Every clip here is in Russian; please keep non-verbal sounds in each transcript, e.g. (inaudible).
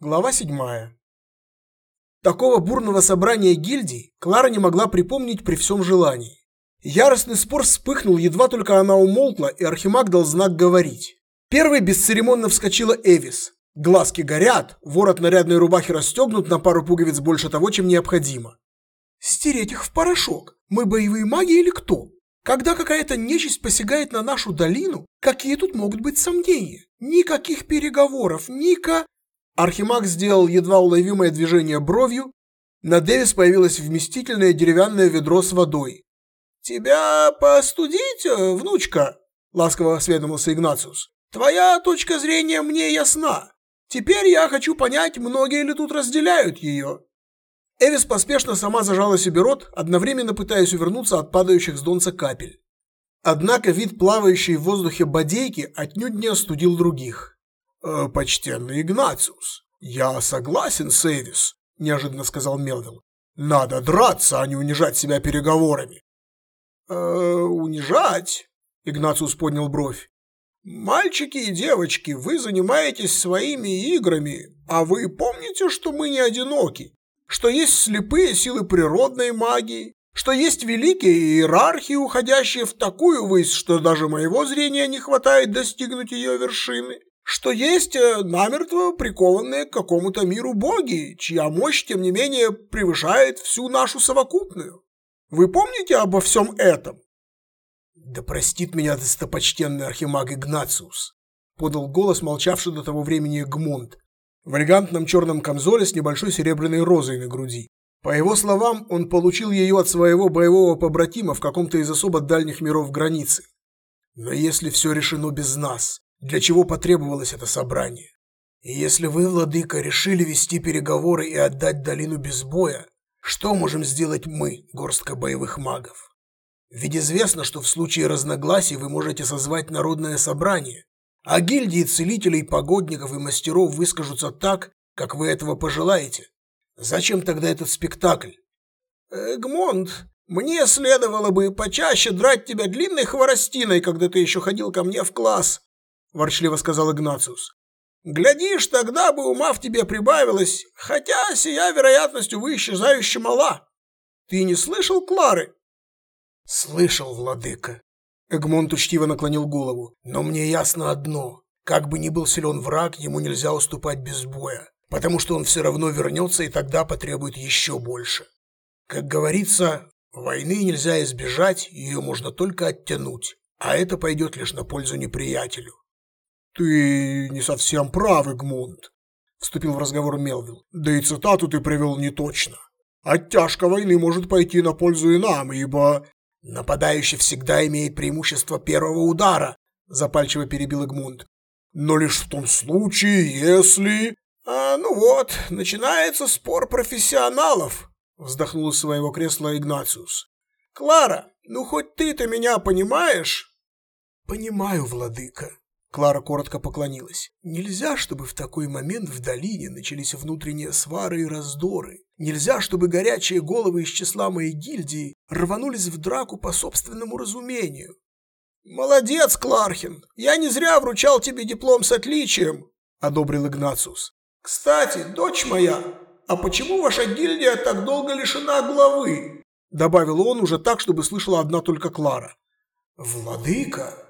Глава 7. Такого бурного собрания гильдий Клара не могла припомнить при всем желании. Яростный спор вспыхнул, едва только она умолкла, и Архимаг дал знак говорить. Первой бесцеремонно вскочила Эвис. Глазки горят, ворот нарядной рубахи расстегнут на пару пуговиц больше того, чем необходимо. «Стереть их в порошок! Мы боевые маги или кто? Когда какая-то нечисть посягает на нашу долину, какие тут могут быть сомнения? Никаких переговоров, ника...» Архимаг сделал едва уловимое движение бровью. На Дэвис появилось вместительное деревянное ведро с водой. «Тебя постудить, э, внучка?» – ласково осведомился Игнациус. «Твоя точка зрения мне ясна. Теперь я хочу понять, многие ли тут разделяют ее». Эвис поспешно сама зажала себе рот, одновременно пытаясь увернуться от падающих с донца капель. Однако вид плавающей в воздухе бодейки отнюдь не остудил других. «Э, «Почтенный Игнациус, я согласен с Эвис», – неожиданно сказал Мелвилл. «Надо драться, а не унижать себя переговорами». «Э, унижать?» – Игнациус поднял бровь. «Мальчики и девочки, вы занимаетесь своими играми, а вы помните, что мы не одиноки, что есть слепые силы природной магии, что есть великие иерархии, уходящие в такую высь, что даже моего зрения не хватает достигнуть ее вершины, что есть э, намертво прикованные к какому-то миру боги, чья мощь, тем не менее, превышает всю нашу совокупную. Вы помните обо всем этом? Да простит меня достопочтенный архимаг Игнациус, подал голос молчавший до того времени Гмонт, в элегантном черном камзоле с небольшой серебряной розой на груди. По его словам, он получил ее от своего боевого побратима в каком-то из особо дальних миров границы. Но если все решено без нас, для чего потребовалось это собрание. И если вы, владыка, решили вести переговоры и отдать долину без боя, что можем сделать мы, горстка боевых магов? Ведь известно, что в случае разногласий вы можете созвать народное собрание, а гильдии целителей, погодников и мастеров выскажутся так, как вы этого пожелаете. Зачем тогда этот спектакль? Эгмонт, мне следовало бы почаще драть тебя длинной хворостиной, когда ты еще ходил ко мне в класс, ворчливо сказал Игнациус. Глядишь, тогда бы ума в тебе прибавилось, хотя сия вероятность, увы, исчезающе мала. Ты не слышал Клары? Слышал, владыка. Эгмонт учтиво наклонил голову. Но мне ясно одно. Как бы ни был силен враг, ему нельзя уступать без боя, потому что он все равно вернется и тогда потребует еще больше. Как говорится, войны нельзя избежать, ее можно только оттянуть, а это пойдет лишь на пользу неприятелю. «Ты не совсем прав, Эгмунд», – вступил в разговор Мелвилл. «Да и цитату ты привел не точно. Оттяжка войны может пойти на пользу и нам, ибо...» «Нападающий всегда имеет преимущество первого удара», – запальчиво перебил Эгмунд. «Но лишь в том случае, если...» «А, ну вот, начинается спор профессионалов», – вздохнул из своего кресла Игнациус. «Клара, ну хоть ты-то меня понимаешь?» «Понимаю, владыка», Клара коротко поклонилась. Нельзя, чтобы в такой момент в долине начались внутренние свары и раздоры. Нельзя, чтобы горячие головы из числа моей гильдии рванулись в драку по собственному разумению. «Молодец, Клархин! Я не зря вручал тебе диплом с отличием!» – одобрил Игнациус. «Кстати, дочь моя, а почему ваша гильдия так долго лишена главы?» – добавил он уже так, чтобы слышала одна только Клара. «Владыка!»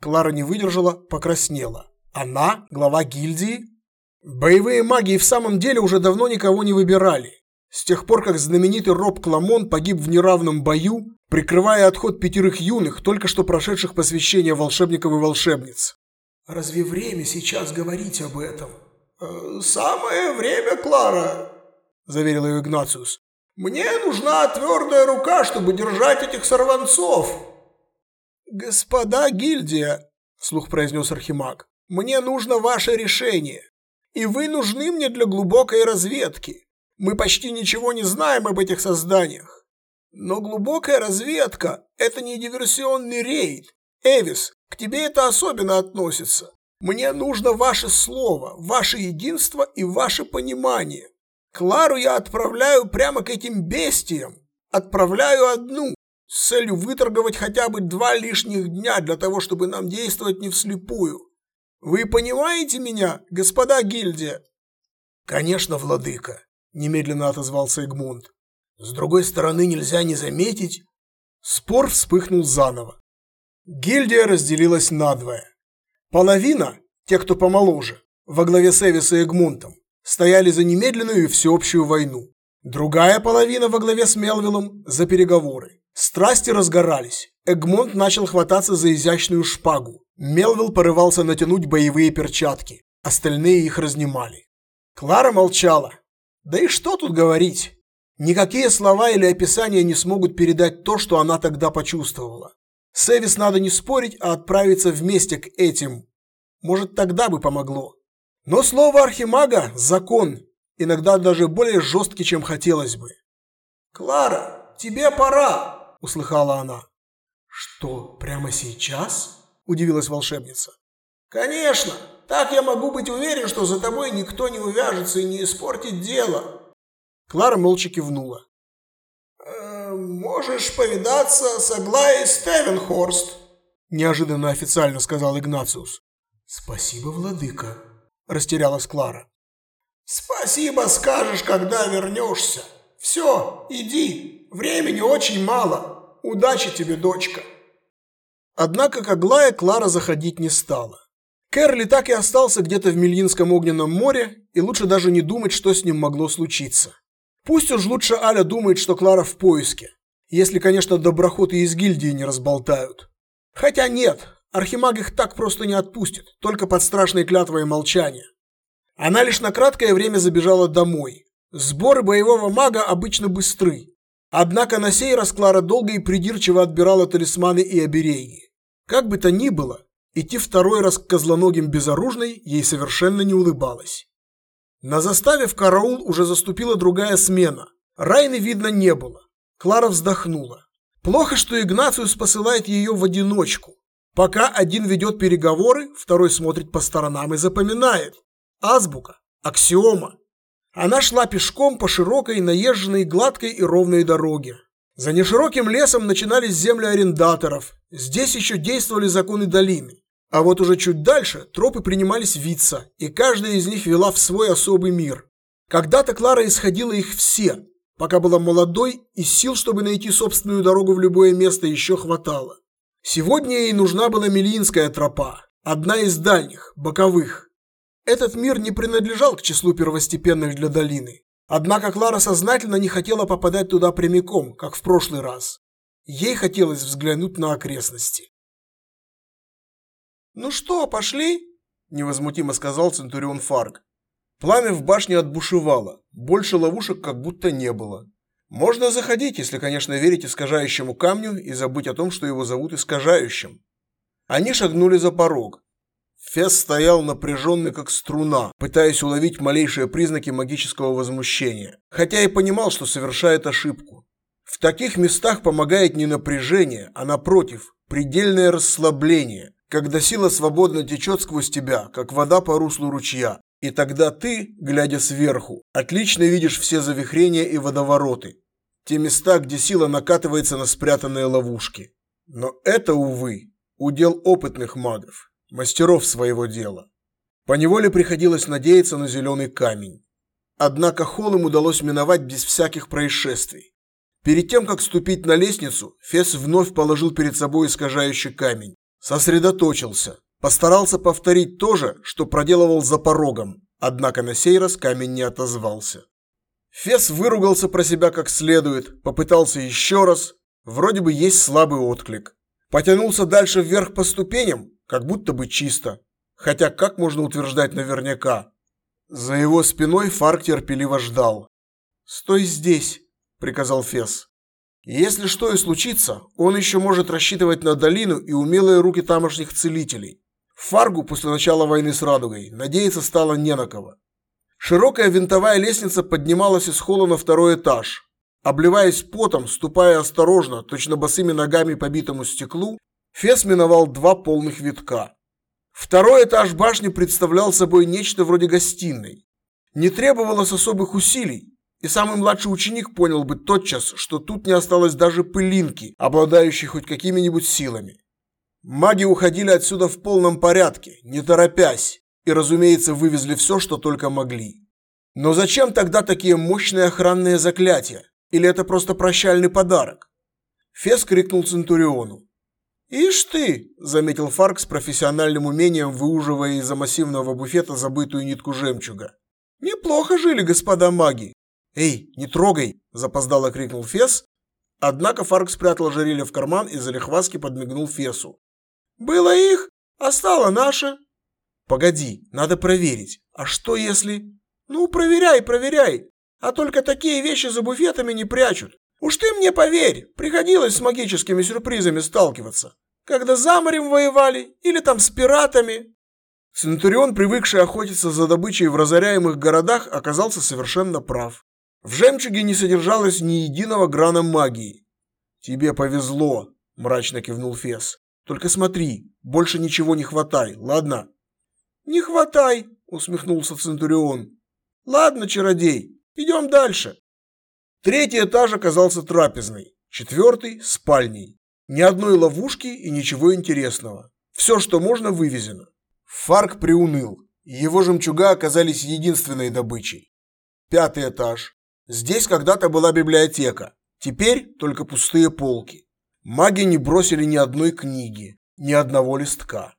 Клара не выдержала, покраснела. Она глава гильдии? Боевые маги в самом деле уже давно никого не выбирали. С тех пор, как знаменитый Роб Кламон погиб в неравном бою, прикрывая отход пятерых юных, только что прошедших посвящение волшебников и волшебниц. «Разве время сейчас говорить об этом?» «Э, «Самое время, Клара», – заверил ее Игнациус. «Мне нужна твердая рука, чтобы держать этих сорванцов». «Господа гильдия», – вслух произнес Архимаг, – «мне нужно ваше решение. И вы нужны мне для глубокой разведки. Мы почти ничего не знаем об этих созданиях. Но глубокая разведка – это не диверсионный рейд. Эвис, к тебе это особенно относится. Мне нужно ваше слово, ваше единство и ваше понимание. Клару я отправляю прямо к этим бестиям. Отправляю одну, с целью выторговать хотя бы два лишних дня для того, чтобы нам действовать не вслепую. Вы понимаете меня, господа гильдия? Конечно, владыка, немедленно отозвался Эгмунд. С другой стороны, нельзя не заметить. Спор вспыхнул заново. Гильдия разделилась надвое. Половина, те, кто помоложе, во главе с Эвис и Эгмунтом, стояли за немедленную и всеобщую войну. Другая половина во главе с Мелвиллом за переговоры. Страсти разгорались. Эгмонт начал хвататься за изящную шпагу. Мелвилл порывался натянуть боевые перчатки. Остальные их разнимали. Клара молчала. Да и что тут говорить? Никакие слова или описания не смогут передать то, что она тогда почувствовала. С Эвис надо не спорить, а отправиться вместе к этим. Может, тогда бы помогло. Но слово архимага – закон, иногда даже более жесткий, чем хотелось бы. «Клара, тебе пора!» – услыхала она. «Что, прямо сейчас?» – удивилась волшебница. «Конечно! Так я могу быть уверен, что за тобой никто не увяжется и не испортит дело!» Клара молча кивнула. «Э, «Можешь повидаться с Аглаей Стевенхорст», – неожиданно официально сказал Игнациус. «Спасибо, владыка», – растерялась Клара. «Спасибо скажешь, когда вернешься. Все, иди, времени очень мало. Удачи тебе, дочка». Однако к Аглае Клара заходить не стала. Кэрли так и остался где-то в Мельинском огненном море, и лучше даже не думать, что с ним могло случиться. Пусть уж лучше Аля думает, что Клара в поиске. Если, конечно, доброходы из гильдии не разболтают. Хотя нет, Архимаг их так просто не отпустит, только под страшной клятвой молчания. Она лишь на краткое время забежала домой. Сборы боевого мага обычно быстры. Однако на сей раз Клара долго и придирчиво отбирала талисманы и обереги. Как бы то ни было, идти второй раз к козлоногим безоружной ей совершенно не улыбалось. На заставе в караул уже заступила другая смена. Райны видно не было. Клара вздохнула. Плохо, что Игнациус посылает ее в одиночку. Пока один ведет переговоры, второй смотрит по сторонам и запоминает. Азбука, аксиома. Она шла пешком по широкой, наезженной, гладкой и ровной дороге. За нешироким лесом начинались земли арендаторов. Здесь еще действовали законы долины. А вот уже чуть дальше тропы принимались виться, и каждая из них вела в свой особый мир. Когда-то Клара исходила их все, пока была молодой, и сил, чтобы найти собственную дорогу в любое место, еще хватало. Сегодня ей нужна была Мелинская тропа, одна из дальних, боковых. Этот мир не принадлежал к числу первостепенных для долины. Однако Клара сознательно не хотела попадать туда прямиком, как в прошлый раз. Ей хотелось взглянуть на окрестности. «Ну что, пошли?» – невозмутимо сказал Центурион Фарк. Пламя в башне отбушевало, больше ловушек как будто не было. Можно заходить, если, конечно, верить искажающему камню и забыть о том, что его зовут искажающим. Они шагнули за порог. Фес стоял напряженный, как струна, пытаясь уловить малейшие признаки магического возмущения, хотя и понимал, что совершает ошибку. В таких местах помогает не напряжение, а напротив, предельное расслабление, когда сила свободно течет сквозь тебя, как вода по руслу ручья, и тогда ты, глядя сверху, отлично видишь все завихрения и водовороты, те места, где сила накатывается на спрятанные ловушки. Но это, увы, удел опытных магов, мастеров своего дела. Поневоле приходилось надеяться на зеленый камень. Однако холл им удалось миновать без всяких происшествий. Перед тем, как ступить на лестницу, Фес вновь положил перед собой искажающий камень. Сосредоточился. Постарался повторить то же, что проделывал за порогом. Однако на сей раз камень не отозвался. Фес выругался про себя как следует, попытался еще раз. Вроде бы есть слабый отклик. Потянулся дальше вверх по ступеням, как будто бы чисто. Хотя как можно утверждать наверняка? За его спиной Фарк терпеливо ждал. «Стой здесь», — приказал Фес. Если что и случится, он еще может рассчитывать на долину и умелые руки тамошних целителей. Фаргу после начала войны с Радугой надеяться стало не на кого. Широкая винтовая лестница поднималась из холла на второй этаж. Обливаясь потом, ступая осторожно, точно босыми ногами по битому стеклу, Фес миновал два полных витка. Второй этаж башни представлял собой нечто вроде гостиной. Не требовалось особых усилий, и самый младший ученик понял бы тотчас, что тут не осталось даже пылинки, обладающей хоть какими-нибудь силами. Маги уходили отсюда в полном порядке, не торопясь, и, разумеется, вывезли все, что только могли. Но зачем тогда такие мощные охранные заклятия? Или это просто прощальный подарок? Фес крикнул Центуриону. «Ишь ты!» – заметил Фарк с профессиональным умением, выуживая из-за массивного буфета забытую нитку жемчуга. «Неплохо жили господа маги!» «Эй, не трогай!» – запоздало крикнул Фес. Однако Фарк спрятал ожерелье в карман и залихваски подмигнул Фесу. «Было их, а стало наше!» «Погоди, надо проверить. А что если...» «Ну, проверяй, проверяй. А только такие вещи за буфетами не прячут. Уж ты мне поверь, приходилось с магическими сюрпризами сталкиваться. Когда за морем воевали или там с пиратами. Центурион, привыкший охотиться за добычей в разоряемых городах, оказался совершенно прав. В жемчуге не содержалось ни единого грана магии. «Тебе повезло», – мрачно кивнул Фес. «Только смотри, больше ничего не хватай, ладно?» «Не хватай», – усмехнулся Центурион. «Ладно, чародей, идем дальше». Третий этаж оказался трапезной, четвертый – спальней. Ни одной ловушки и ничего интересного. Все, что можно, вывезено. Фарк приуныл. Его жемчуга оказались единственной добычей. Пятый этаж. Здесь когда-то была библиотека. Теперь только пустые полки. Маги не бросили ни одной книги, ни одного листка.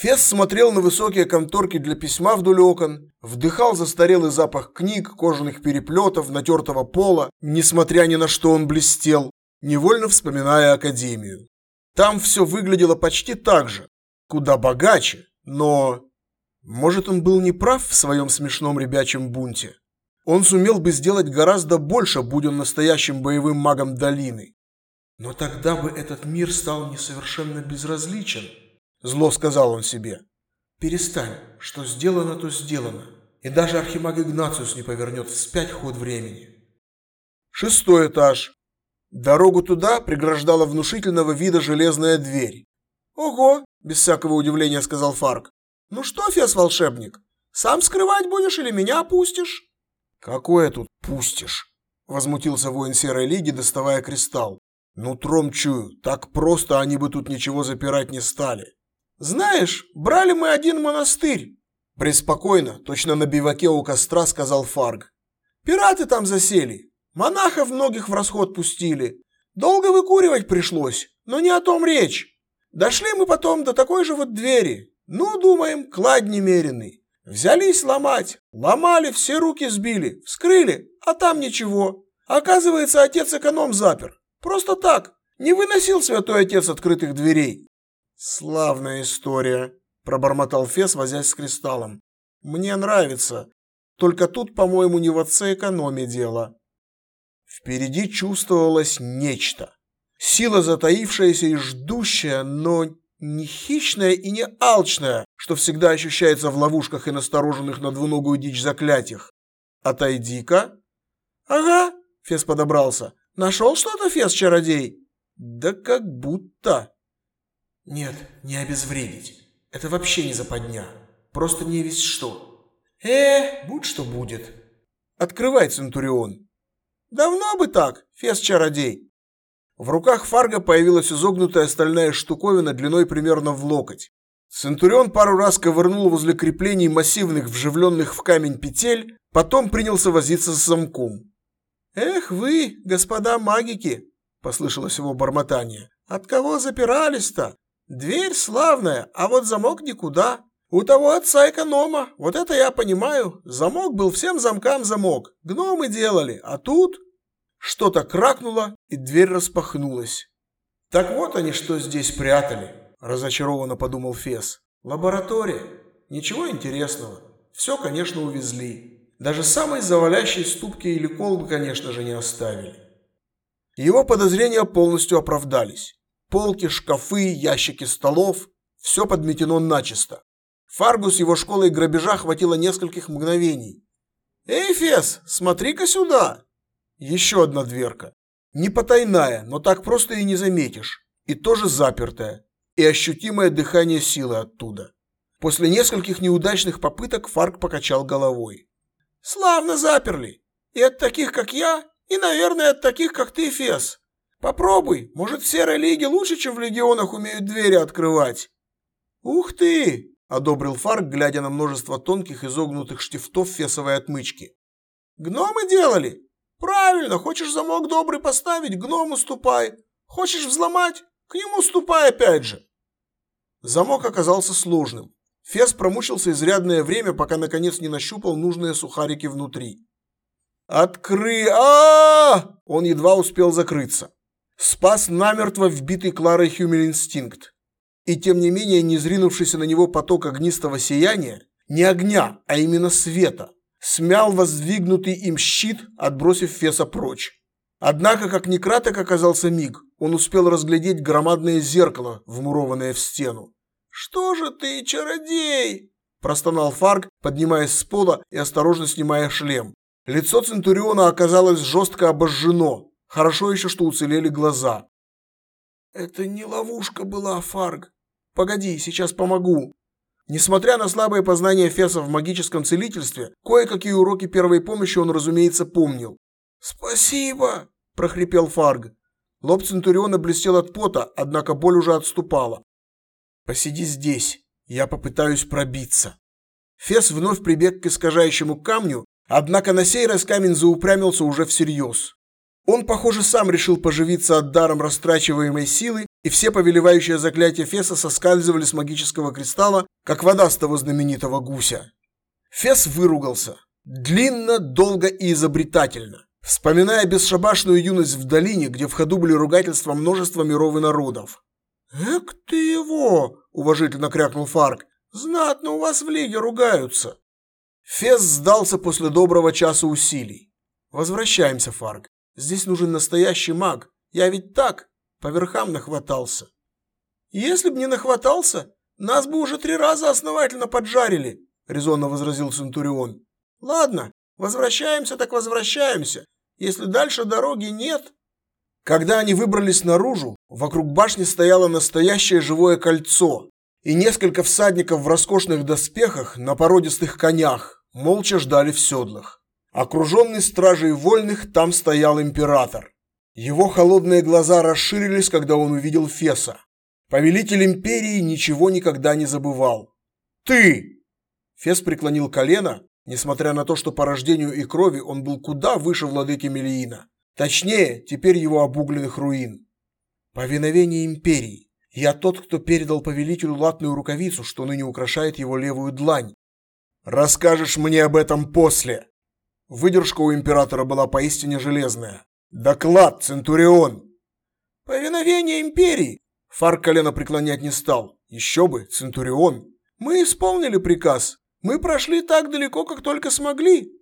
Фес смотрел на высокие конторки для письма вдоль окон, вдыхал застарелый запах книг, кожаных переплетов, натертого пола, несмотря ни на что он блестел, невольно вспоминая Академию. Там все выглядело почти так же, куда богаче, но... Может, он был неправ в своем смешном ребячем бунте? Он сумел бы сделать гораздо больше, будь он настоящим боевым магом долины. Но тогда бы этот мир стал несовершенно безразличен. Зло сказал он себе. Перестань, что сделано, то сделано. И даже архимаг Игнациус не повернет вспять ход времени. Шестой этаж. Дорогу туда преграждала внушительного вида железная дверь. «Ого!» – без всякого удивления сказал Фарк. «Ну что, фес-волшебник, сам скрывать будешь или меня пустишь?» «Какое тут пустишь?» – возмутился воин Серой Лиги, доставая кристалл. «Нутром чую, так просто они бы тут ничего запирать не стали. «Знаешь, брали мы один монастырь!» Преспокойно, точно на биваке у костра, сказал Фарг. «Пираты там засели, монахов многих в расход пустили. Долго выкуривать пришлось, но не о том речь. Дошли мы потом до такой же вот двери. Ну, думаем, клад немеренный. Взялись ломать, ломали, все руки сбили, вскрыли, а там ничего. Оказывается, отец-эконом запер. Просто так, не выносил святой отец открытых дверей. «Славная история», – пробормотал Фес, возясь с кристаллом. «Мне нравится. Только тут, по-моему, не в отце экономии дело». Впереди чувствовалось нечто. Сила затаившаяся и ждущая, но не хищная и не алчная, что всегда ощущается в ловушках и настороженных на двуногую дичь заклятиях. «Отойди-ка». «Ага», – Фес подобрался. «Нашел что-то, Фес-чародей?» «Да как будто». Нет, не обезвредить. Это вообще не западня. Просто не весь что. Э, будь что будет. Открывай, Центурион. Давно бы так, фес-чародей. В руках Фарга появилась изогнутая стальная штуковина длиной примерно в локоть. Центурион пару раз ковырнул возле креплений массивных, вживленных в камень петель, потом принялся возиться с замком. «Эх вы, господа магики!» – послышалось его бормотание. «От кого запирались-то? Дверь славная, а вот замок никуда. У того отца эконома, вот это я понимаю. Замок был всем замкам замок. Гномы делали, а тут... Что-то кракнуло, и дверь распахнулась. Так вот они что здесь прятали, разочарованно подумал Фес. Лаборатория. Ничего интересного. Все, конечно, увезли. Даже самой завалящей ступки или колбы, конечно же, не оставили. Его подозрения полностью оправдались. Полки, шкафы, ящики столов – все подметено начисто. Фаргус его школы грабежа хватило нескольких мгновений. «Эй, Фес, смотри-ка сюда!» Еще одна дверка. Не потайная, но так просто и не заметишь. И тоже запертая. И ощутимое дыхание силы оттуда. После нескольких неудачных попыток Фарк покачал головой. «Славно заперли. И от таких, как я, и, наверное, от таких, как ты, Фес. Попробуй, может, в Серой Лиге лучше, чем в Легионах умеют двери открывать. Ух ты, одобрил Фарк, глядя на множество тонких изогнутых штифтов фесовой отмычки. Гномы делали? Правильно, хочешь замок добрый поставить, гному ступай. Хочешь взломать, к нему ступай опять же. Замок оказался сложным. Фес промучился изрядное время, пока наконец не нащупал нужные сухарики внутри. «Откры... а, Он едва успел закрыться. Спас намертво вбитый Кларой Хюмель инстинкт. И тем не менее, не зринувшийся на него поток огнистого сияния, не огня, а именно света, смял воздвигнутый им щит, отбросив Феса прочь. Однако, как ни краток оказался миг, он успел разглядеть громадное зеркало, вмурованное в стену. «Что же ты, чародей?» – простонал Фарк, поднимаясь с пола и осторожно снимая шлем. Лицо Центуриона оказалось жестко обожжено. Хорошо еще, что уцелели глаза. «Это не ловушка была, Фарг. Погоди, сейчас помогу». Несмотря на слабое познание Феса в магическом целительстве, кое-какие уроки первой помощи он, разумеется, помнил. «Спасибо!» – прохрипел Фарг. Лоб Центуриона блестел от пота, однако боль уже отступала. «Посиди здесь, я попытаюсь пробиться». Фес вновь прибег к искажающему камню, однако на сей раз камень заупрямился уже всерьез. Он, похоже, сам решил поживиться от даром растрачиваемой силы, и все повелевающие заклятия Феса соскальзывали с магического кристалла, как вода с того знаменитого гуся. Фес выругался. Длинно, долго и изобретательно. Вспоминая бесшабашную юность в долине, где в ходу были ругательства множества миров и народов. «Эк ты его!» – уважительно крякнул Фарк. «Знатно у вас в лиге ругаются!» Фес сдался после доброго часа усилий. «Возвращаемся, Фарк. Здесь нужен настоящий маг. Я ведь так, по верхам нахватался. Если б не нахватался, нас бы уже три раза основательно поджарили, резонно возразил Центурион. Ладно, возвращаемся так возвращаемся. Если дальше дороги нет... Когда они выбрались наружу, вокруг башни стояло настоящее живое кольцо, и несколько всадников в роскошных доспехах на породистых конях молча ждали в седлах. Окруженный стражей вольных, там стоял император. Его холодные глаза расширились, когда он увидел Феса. Повелитель империи ничего никогда не забывал. «Ты!» Фес преклонил колено, несмотря на то, что по рождению и крови он был куда выше владыки Мелиина. Точнее, теперь его обугленных руин. Повиновение империи. Я тот, кто передал повелителю латную рукавицу, что ныне украшает его левую длань. Расскажешь мне об этом после. Выдержка у императора была поистине железная. «Доклад, Центурион!» «Повиновение империи!» Фарк колено преклонять не стал. «Еще бы, Центурион!» «Мы исполнили приказ. Мы прошли так далеко, как только смогли».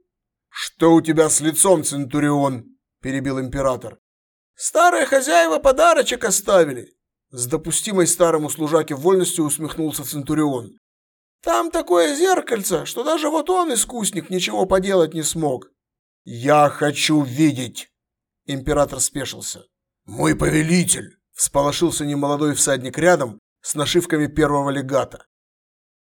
«Что у тебя с лицом, Центурион?» перебил император. «Старые хозяева подарочек оставили!» С допустимой старому служаке вольностью усмехнулся Центурион. Там такое зеркальце, что даже вот он, искусник, ничего поделать не смог. Я хочу видеть. Император спешился. Мой повелитель, всполошился немолодой всадник рядом с нашивками первого легата.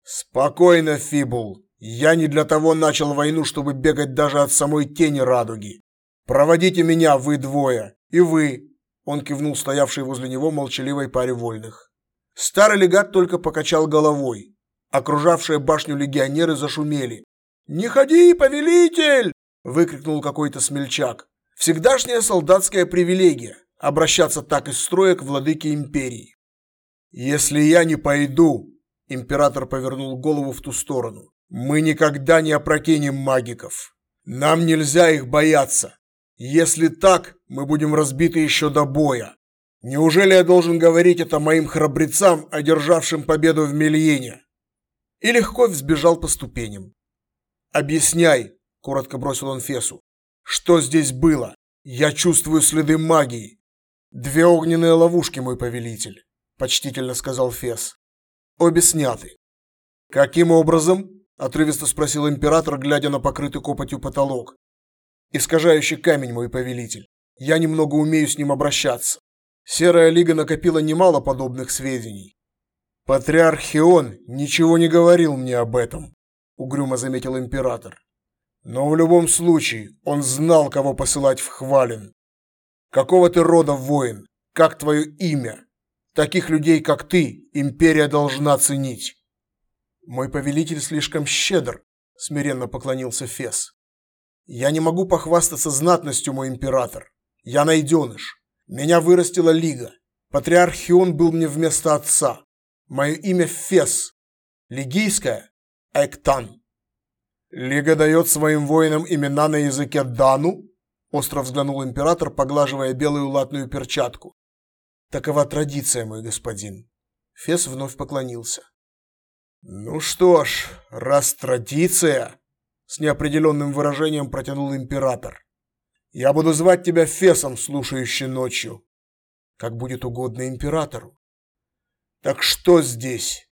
Спокойно, Фибул. Я не для того начал войну, чтобы бегать даже от самой тени радуги. Проводите меня, вы двое, и вы. Он кивнул стоявшей возле него молчаливой паре вольных. Старый легат только покачал головой, Окружавшие башню легионеры зашумели. «Не ходи, повелитель!» – выкрикнул какой-то смельчак. Всегдашняя солдатская привилегия – обращаться так из строя к владыке империи. «Если я не пойду», – император повернул голову в ту сторону, – «мы никогда не опрокинем магиков. Нам нельзя их бояться. Если так, мы будем разбиты еще до боя. Неужели я должен говорить это моим храбрецам, одержавшим победу в Мельине?» И легко взбежал по ступеням. «Объясняй», – коротко бросил он Фесу, – «что здесь было? Я чувствую следы магии». «Две огненные ловушки, мой повелитель», – почтительно сказал Фес. «Обе сняты». «Каким образом?» – отрывисто спросил император, глядя на покрытый копотью потолок. «Искажающий камень, мой повелитель. Я немного умею с ним обращаться. Серая лига накопила немало подобных сведений. Патриарх Хион ничего не говорил мне об этом, угрюмо заметил император. Но в любом случае он знал, кого посылать в Хвалин. Какого ты рода воин? Как твое имя? Таких людей, как ты, империя должна ценить. Мой повелитель слишком щедр, смиренно поклонился Фес. Я не могу похвастаться знатностью, мой император. Я найденыш. Меня вырастила Лига. Патриарх Хион был мне вместо отца. Мое имя Фес. Лигийское – Эктан. Лига дает своим воинам имена на языке Дану? Остро взглянул император, поглаживая белую латную перчатку. Такова традиция, мой господин. Фес вновь поклонился. Ну что ж, раз традиция, с неопределенным выражением протянул император. Я буду звать тебя Фесом, слушающий ночью. Как будет угодно императору. Так что здесь?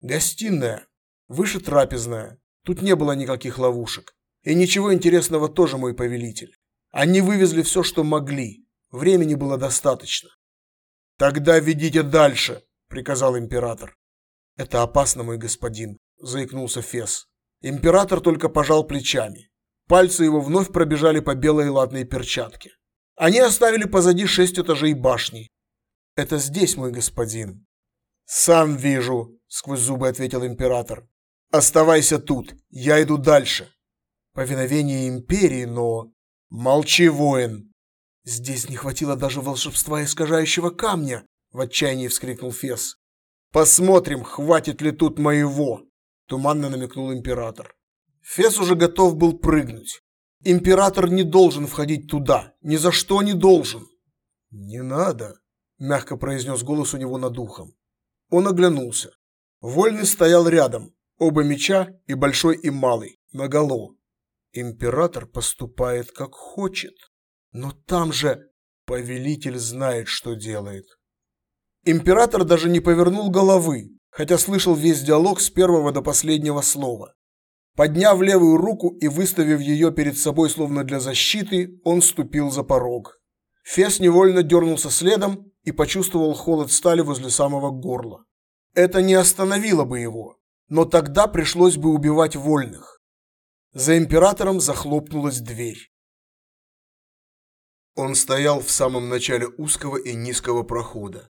Гостиная, выше трапезная. Тут не было никаких ловушек. И ничего интересного тоже, мой повелитель. Они вывезли все, что могли. Времени было достаточно. Тогда ведите дальше, приказал император. Это опасно, мой господин, заикнулся Фес. Император только пожал плечами. Пальцы его вновь пробежали по белой латной перчатке. Они оставили позади шесть этажей башни. Это здесь, мой господин. Сам вижу, сквозь зубы ответил император. Оставайся тут, я иду дальше. Повиновение империи, но молчи, воин. Здесь не хватило даже волшебства искажающего камня, в отчаянии вскрикнул Фес. Посмотрим, хватит ли тут моего, туманно намекнул император. Фес уже готов был прыгнуть. Император не должен входить туда, ни за что не должен. Не надо, мягко произнес голос у него над ухом. Он оглянулся. Вольный стоял рядом, оба меча, и большой, и малый, наголо. Император поступает как хочет, но там же повелитель знает, что делает. Император даже не повернул головы, хотя слышал весь диалог с первого до последнего слова. Подняв левую руку и выставив ее перед собой словно для защиты, он ступил за порог. Фес невольно дернулся следом и почувствовал холод стали возле самого горла. Это не остановило бы его, но тогда пришлось бы убивать вольных. За императором захлопнулась дверь. Он стоял в самом начале узкого и низкого прохода.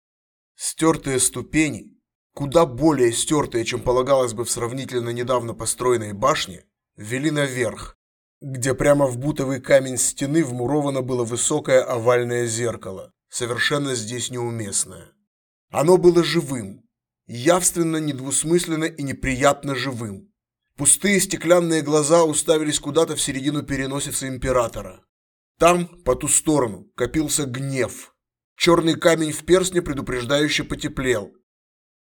Стертые ступени, куда более стертые, чем полагалось бы в сравнительно недавно построенной башне, вели наверх, где прямо в бутовый камень стены вмуровано было высокое овальное зеркало, совершенно здесь неуместное. Оно было живым, явственно, недвусмысленно и неприятно живым. Пустые стеклянные глаза уставились куда-то в середину переносицы императора. Там, по ту сторону, копился гнев. Черный камень в перстне предупреждающе потеплел.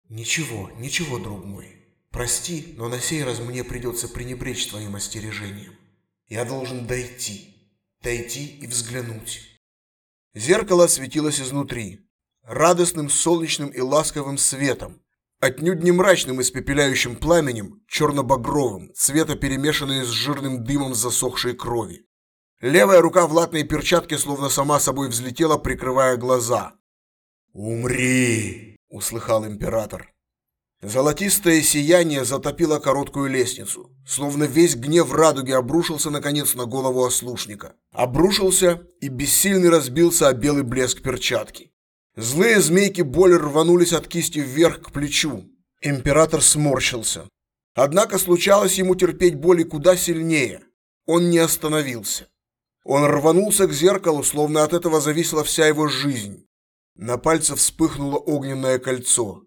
«Ничего, ничего, друг мой. Прости, но на сей раз мне придется пренебречь твоим остережением. Я должен дойти, дойти и взглянуть». Зеркало светилось изнутри, радостным солнечным и ласковым светом, отнюдь не мрачным испепеляющим пламенем, черно-багровым, цвета перемешанный с жирным дымом засохшей крови. Левая рука в латной перчатке словно сама собой взлетела, прикрывая глаза. «Умри!» услыхал император. Золотистое сияние затопило короткую лестницу, словно весь гнев радуги обрушился наконец на голову ослушника. Обрушился и бессильный разбился о белый блеск перчатки. Злые змейки боли рванулись от кисти вверх к плечу. Император сморщился. Однако случалось ему терпеть боли куда сильнее. Он не остановился. Он рванулся к зеркалу, словно от этого зависела вся его жизнь. На пальце вспыхнуло огненное кольцо.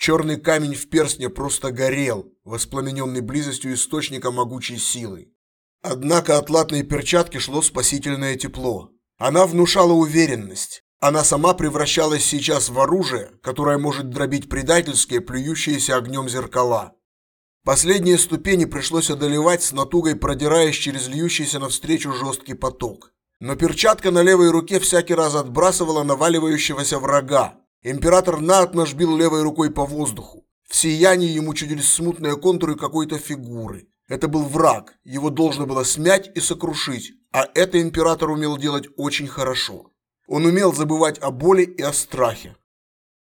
Черный камень в перстне просто горел, воспламененный близостью источника могучей силы. Однако от латной перчатки шло спасительное тепло. Она внушала уверенность. Она сама превращалась сейчас в оружие, которое может дробить предательские, плюющиеся огнем зеркала. Последние ступени пришлось одолевать с натугой, продираясь через льющийся навстречу жесткий поток. Но перчатка на левой руке всякий раз отбрасывала наваливающегося врага. Император наотмашь бил левой рукой по воздуху. В сиянии ему чудились смутные контуры какой-то фигуры. Это был враг, его должно было смять и сокрушить, а это император умел делать очень хорошо. Он умел забывать о боли и о страхе.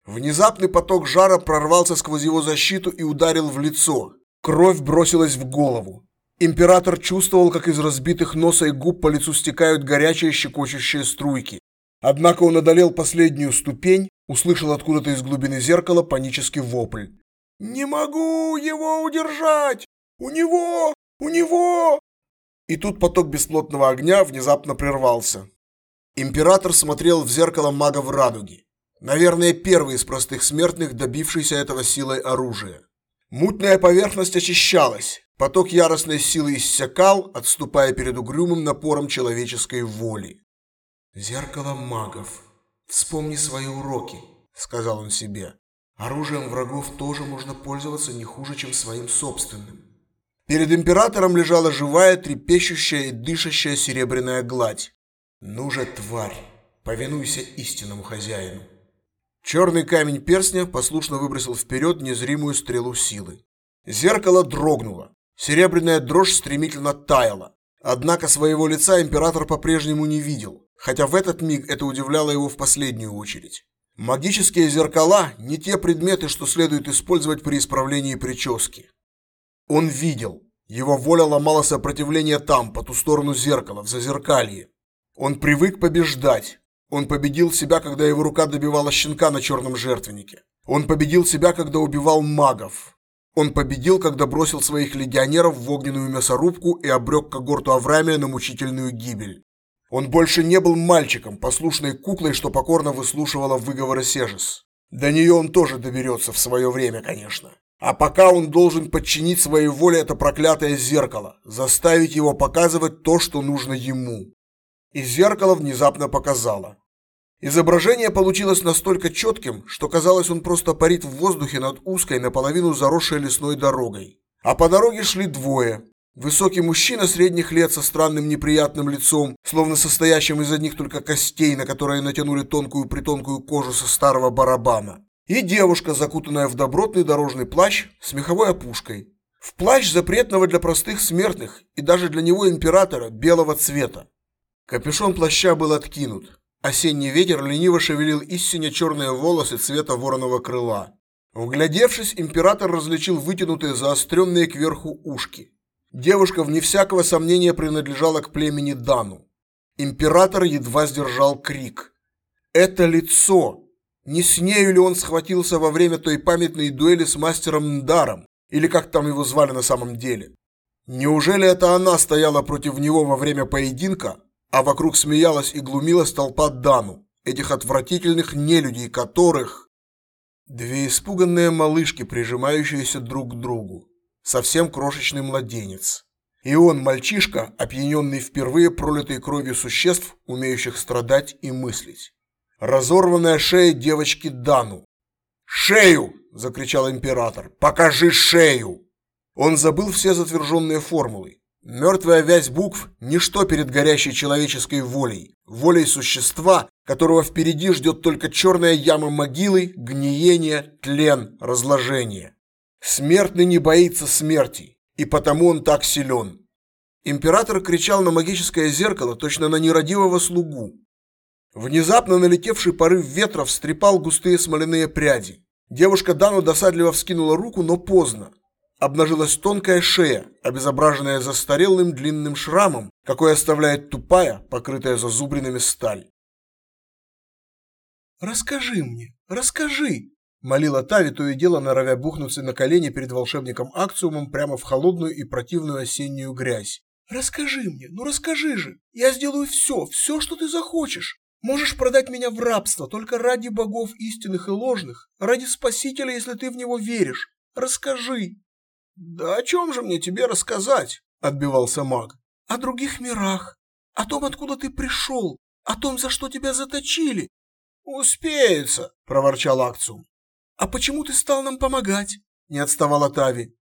Внезапный поток жара прорвался сквозь его защиту и ударил в лицо. Кровь бросилась в голову. Император чувствовал, как из разбитых носа и губ по лицу стекают горячие щекочущие струйки. Однако он одолел последнюю ступень, услышал откуда-то из глубины зеркала панический вопль. «Не могу его удержать! У него! У него!» И тут поток бесплотного огня внезапно прервался. Император смотрел в зеркало мага в радуге. Наверное, первый из простых смертных, добившийся этого силой оружия. Мутная поверхность очищалась, поток яростной силы иссякал, отступая перед угрюмым напором человеческой воли. «Зеркало магов. Вспомни свои уроки», — сказал он себе. «Оружием врагов тоже можно пользоваться не хуже, чем своим собственным». Перед императором лежала живая, трепещущая и дышащая серебряная гладь. «Ну же, тварь, повинуйся истинному хозяину». Черный камень перстня послушно выбросил вперед незримую стрелу силы. Зеркало дрогнуло. Серебряная дрожь стремительно таяла. Однако своего лица император по-прежнему не видел, хотя в этот миг это удивляло его в последнюю очередь. Магические зеркала – не те предметы, что следует использовать при исправлении прически. Он видел. Его воля ломала сопротивление там, по ту сторону зеркала, в зазеркалье. Он привык побеждать, он победил себя, когда его рука добивала щенка на черном жертвеннике. Он победил себя, когда убивал магов. Он победил, когда бросил своих легионеров в огненную мясорубку и обрек когорту Аврамия на мучительную гибель. Он больше не был мальчиком, послушной куклой, что покорно выслушивала выговоры Сежес. До нее он тоже доберется в свое время, конечно. А пока он должен подчинить своей воле это проклятое зеркало, заставить его показывать то, что нужно ему и зеркало внезапно показало. Изображение получилось настолько четким, что казалось, он просто парит в воздухе над узкой, наполовину заросшей лесной дорогой. А по дороге шли двое. Высокий мужчина средних лет со странным неприятным лицом, словно состоящим из одних только костей, на которые натянули тонкую-притонкую кожу со старого барабана. И девушка, закутанная в добротный дорожный плащ с меховой опушкой. В плащ запретного для простых смертных и даже для него императора белого цвета. Капюшон плаща был откинут. Осенний ветер лениво шевелил истинно черные волосы цвета вороного крыла. Вглядевшись, император различил вытянутые заостренные кверху ушки. Девушка, вне всякого сомнения, принадлежала к племени Дану. Император едва сдержал крик. «Это лицо! Не с нею ли он схватился во время той памятной дуэли с мастером Ндаром? Или как там его звали на самом деле? Неужели это она стояла против него во время поединка, а вокруг смеялась и глумилась толпа Дану, этих отвратительных нелюдей, которых... Две испуганные малышки, прижимающиеся друг к другу. Совсем крошечный младенец. И он, мальчишка, опьяненный впервые пролитой кровью существ, умеющих страдать и мыслить. Разорванная шея девочки Дану. «Шею!» – закричал император. «Покажи шею!» Он забыл все затверженные формулы. Мертвая вязь букв – ничто перед горящей человеческой волей, волей существа, которого впереди ждет только черная яма могилы, гниение, тлен, разложение. Смертный не боится смерти, и потому он так силен. Император кричал на магическое зеркало, точно на нерадивого слугу. Внезапно налетевший порыв ветра встрепал густые смоляные пряди. Девушка Дану досадливо вскинула руку, но поздно обнажилась тонкая шея, обезображенная застарелым длинным шрамом, какой оставляет тупая, покрытая зазубринами сталь. «Расскажи мне, расскажи!» Молила Тави, то и дело норовя бухнуться на колени перед волшебником Акциумом прямо в холодную и противную осеннюю грязь. «Расскажи мне, ну расскажи же! Я сделаю все, все, что ты захочешь! Можешь продать меня в рабство только ради богов истинных и ложных, ради Спасителя, если ты в него веришь. Расскажи!» «Да о чем же мне тебе рассказать?» – отбивался маг. «О других мирах, о том, откуда ты пришел, о том, за что тебя заточили». «Успеется», – проворчал Акциум. «А почему ты стал нам помогать?» – не отставала Тави.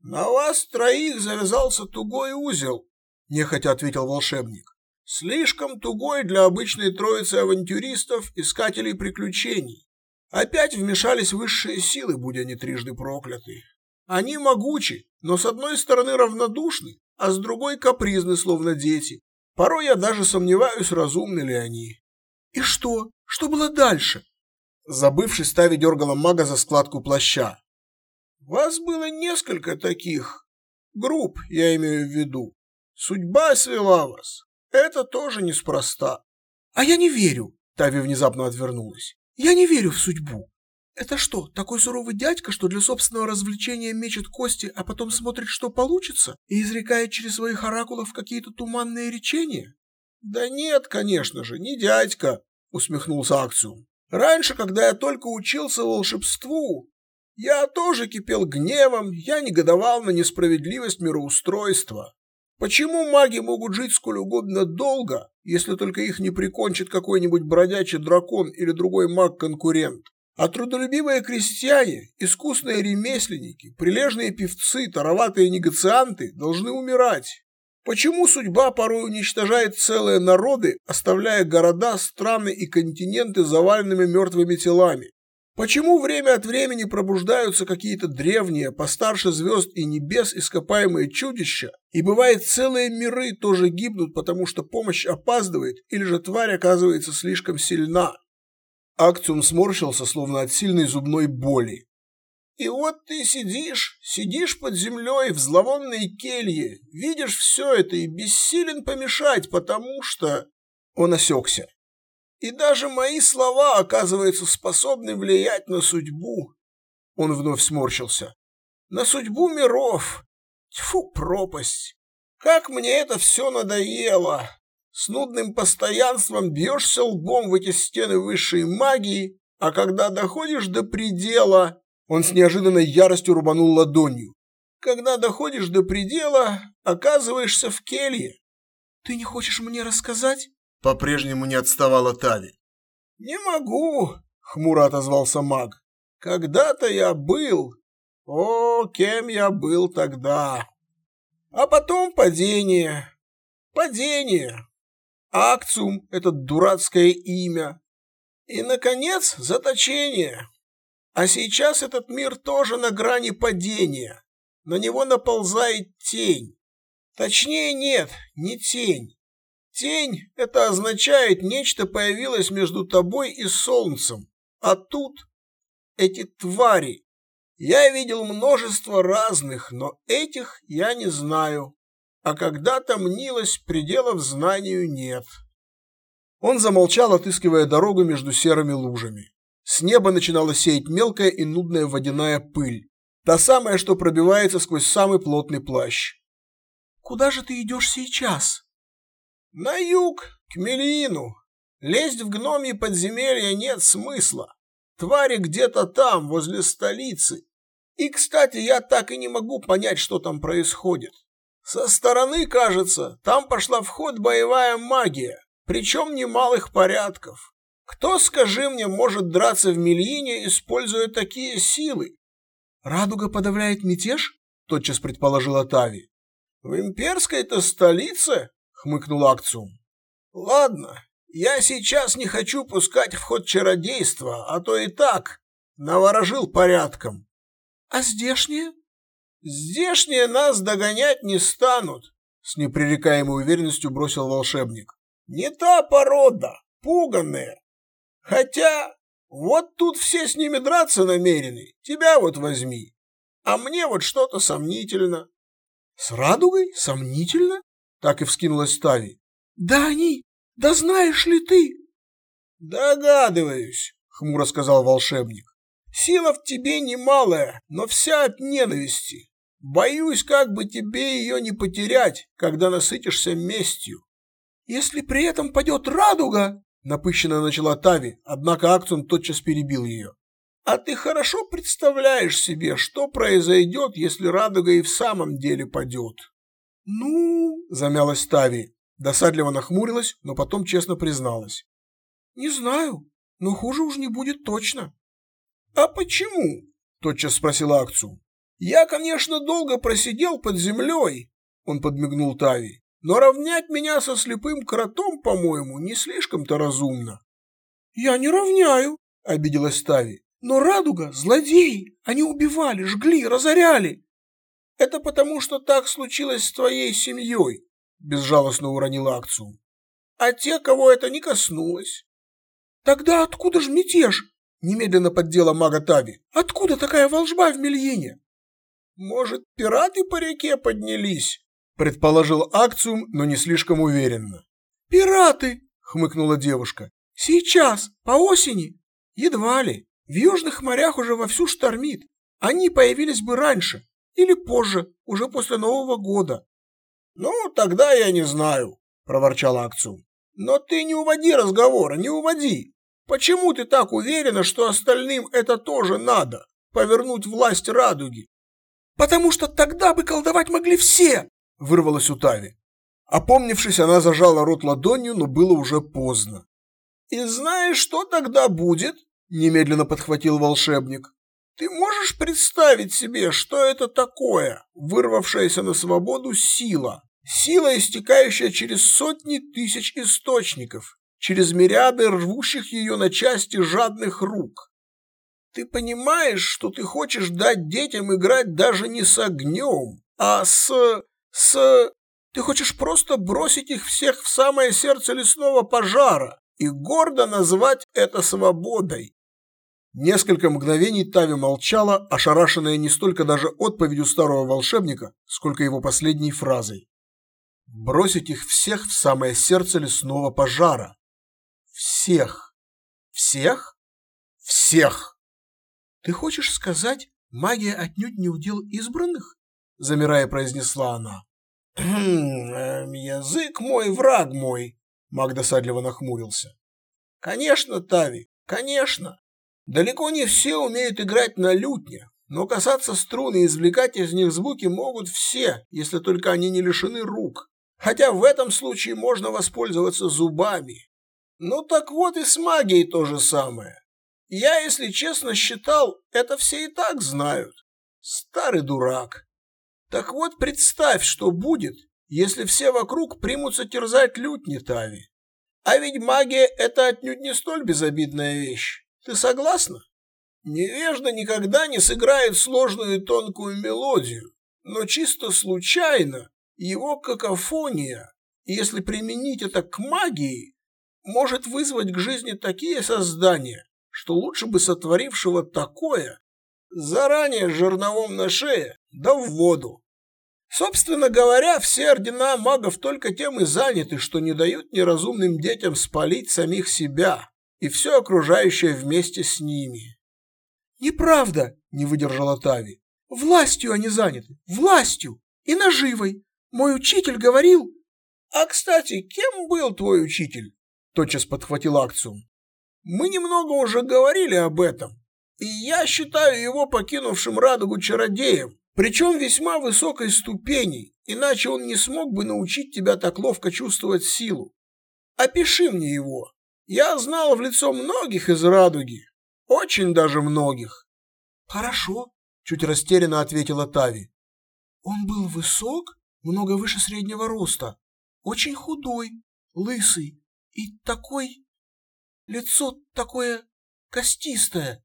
«На вас троих завязался тугой узел», – нехотя ответил волшебник. «Слишком тугой для обычной троицы авантюристов, искателей приключений. Опять вмешались высшие силы, будь они трижды прокляты. Они могучи, но с одной стороны равнодушны, а с другой капризны, словно дети. Порой я даже сомневаюсь, разумны ли они. И что? Что было дальше? Забывшись, Тави дергала мага за складку плаща. Вас было несколько таких. Групп, я имею в виду. Судьба свела вас. Это тоже неспроста. А я не верю. Тави внезапно отвернулась. Я не верю в судьбу. Это что, такой суровый дядька, что для собственного развлечения мечет кости, а потом смотрит, что получится, и изрекает через своих оракулов какие-то туманные речения? Да нет, конечно же, не дядька, усмехнулся Акциум. Раньше, когда я только учился волшебству, я тоже кипел гневом, я негодовал на несправедливость мироустройства. Почему маги могут жить сколь угодно долго, если только их не прикончит какой-нибудь бродячий дракон или другой маг-конкурент? А трудолюбивые крестьяне, искусные ремесленники, прилежные певцы, тароватые негацианты должны умирать. Почему судьба порой уничтожает целые народы, оставляя города, страны и континенты заваленными мертвыми телами? Почему время от времени пробуждаются какие-то древние, постарше звезд и небес ископаемые чудища, и бывает целые миры тоже гибнут, потому что помощь опаздывает или же тварь оказывается слишком сильна? Акциум сморщился, словно от сильной зубной боли. И вот ты сидишь, сидишь под землей в зловонной келье, видишь все это и бессилен помешать, потому что... Он осекся. И даже мои слова оказываются способны влиять на судьбу. Он вновь сморщился. На судьбу миров. Тьфу, пропасть. Как мне это все надоело. С нудным постоянством бьешься лбом в эти стены высшей магии, а когда доходишь до предела, он с неожиданной яростью рубанул ладонью. Когда доходишь до предела, оказываешься в келье. Ты не хочешь мне рассказать? По-прежнему не отставала Тави. Не могу, хмуро отозвался маг. Когда-то я был. О, кем я был тогда. А потом падение. Падение. Акциум — это дурацкое имя. И, наконец, заточение. А сейчас этот мир тоже на грани падения. На него наползает тень. Точнее, нет, не тень. Тень — это означает, нечто появилось между тобой и солнцем. А тут эти твари. Я видел множество разных, но этих я не знаю а когда-то мнилось, пределов знанию нет. Он замолчал, отыскивая дорогу между серыми лужами. С неба начинала сеять мелкая и нудная водяная пыль, та самая, что пробивается сквозь самый плотный плащ. «Куда же ты идешь сейчас?» «На юг, к Мелиину. Лезть в гномьи подземелья нет смысла. Твари где-то там, возле столицы. И, кстати, я так и не могу понять, что там происходит. Со стороны, кажется, там пошла в ход боевая магия, причем немалых порядков. Кто, скажи мне, может драться в Мельине, используя такие силы? Радуга подавляет мятеж? Тотчас предположила Тави. В имперской-то столице? Хмыкнул Акциум. Ладно, я сейчас не хочу пускать в ход чародейство, а то и так наворожил порядком. А здешние? Здешние нас догонять не станут, с непререкаемой уверенностью бросил волшебник. Не та порода, пуганные. Хотя вот тут все с ними драться намерены. Тебя вот возьми. А мне вот что-то сомнительно. С радугой? Сомнительно? Так и вскинулась Тави. Да они, да знаешь ли ты? Догадываюсь, хмуро сказал волшебник. Сила в тебе немалая, но вся от ненависти. Боюсь, как бы тебе ее не потерять, когда насытишься местью. Если при этом падет радуга, напыщенно начала Тави, однако Акцун тотчас перебил ее. А ты хорошо представляешь себе, что произойдет, если радуга и в самом деле падет? Ну, замялась Тави, досадливо нахмурилась, но потом честно призналась. Не знаю, но хуже уж не будет точно. А почему? Тотчас спросила Акцу. Я, конечно, долго просидел под землей, он подмигнул Тави, но равнять меня со слепым кротом, по-моему, не слишком-то разумно. Я не равняю, обиделась Тави. Но Радуга — злодеи, они убивали, жгли, разоряли. Это потому, что так случилось с твоей семьей, безжалостно уронил Акцу. А те, кого это не коснулось. Тогда откуда ж мятеж? Немедленно поддела мага Тави. Откуда такая волжба в Мельине? Может, пираты по реке поднялись? Предположил Акциум, но не слишком уверенно. Пираты, хмыкнула девушка. Сейчас, по осени? Едва ли. В южных морях уже вовсю штормит. Они появились бы раньше или позже, уже после Нового года. Ну, тогда я не знаю, проворчал Акцум. Но ты не уводи разговора, не уводи. Почему ты так уверена, что остальным это тоже надо? Повернуть власть радуги? Потому что тогда бы колдовать могли все, вырвалось у Тави. Опомнившись, она зажала рот ладонью, но было уже поздно. И знаешь, что тогда будет? немедленно подхватил волшебник. Ты можешь представить себе, что это такое, вырвавшаяся на свободу сила? Сила, истекающая через сотни тысяч источников, через мириады рвущих ее на части жадных рук. Ты понимаешь, что ты хочешь дать детям играть даже не с огнем, а с... с... Ты хочешь просто бросить их всех в самое сердце лесного пожара и гордо назвать это свободой. Несколько мгновений Тави молчала, ошарашенная не столько даже отповедью старого волшебника, сколько его последней фразой. Бросить их всех в самое сердце лесного пожара. Всех. Всех? Всех. Ты хочешь сказать, магия отнюдь не удел избранных? Замирая, произнесла она. «Хм, язык мой, враг мой, Маг досадливо нахмурился. Конечно, Тави, конечно. Далеко не все умеют играть на лютне, но касаться струн и извлекать из них звуки могут все, если только они не лишены рук. Хотя в этом случае можно воспользоваться зубами. Ну так вот и с магией то же самое. Я, если честно, считал, это все и так знают. Старый дурак. Так вот представь, что будет, если все вокруг примутся терзать лютни Тави. А ведь магия – это отнюдь не столь безобидная вещь. Ты согласна? Невежда никогда не сыграет сложную и тонкую мелодию, но чисто случайно его какофония, если применить это к магии, может вызвать к жизни такие создания, что лучше бы сотворившего такое заранее жерновом на шее, да в воду. Собственно говоря, все ордена магов только тем и заняты, что не дают неразумным детям спалить самих себя и все окружающее вместе с ними. «Неправда!» – не выдержала Тави. «Властью они заняты! Властью! И наживой! Мой учитель говорил...» «А, кстати, кем был твой учитель?» – тотчас подхватил акцию. «Мы немного уже говорили об этом, и я считаю его покинувшим радугу чародеем, причем весьма высокой ступени, иначе он не смог бы научить тебя так ловко чувствовать силу. Опиши мне его!» Я знал в лицо многих из радуги, очень даже многих. Хорошо, чуть растерянно ответила Тави. Он был высок, много выше среднего роста, очень худой, лысый и такой... Лицо такое костистое.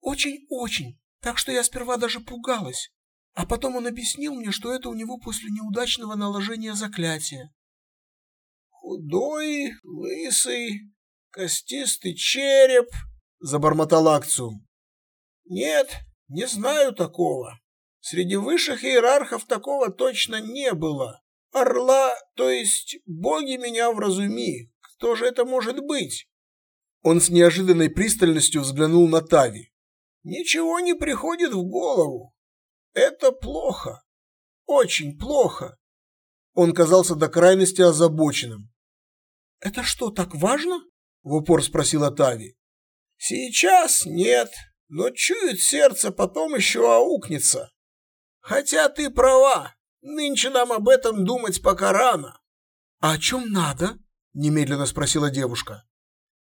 Очень-очень, так что я сперва даже пугалась. А потом он объяснил мне, что это у него после неудачного наложения заклятия. Худой, лысый, костистый череп, забормотал Акциум. Нет, не знаю такого. Среди высших иерархов такого точно не было. Орла, то есть боги меня вразуми. Кто же это может быть? Он с неожиданной пристальностью взглянул на Тави. Ничего не приходит в голову. Это плохо. Очень плохо. Он казался до крайности озабоченным. Это что, так важно? — в упор спросила Тави. «Сейчас нет, но чует сердце, потом еще аукнется. Хотя ты права, нынче нам об этом думать пока рано». «А о чем надо?» — немедленно спросила девушка.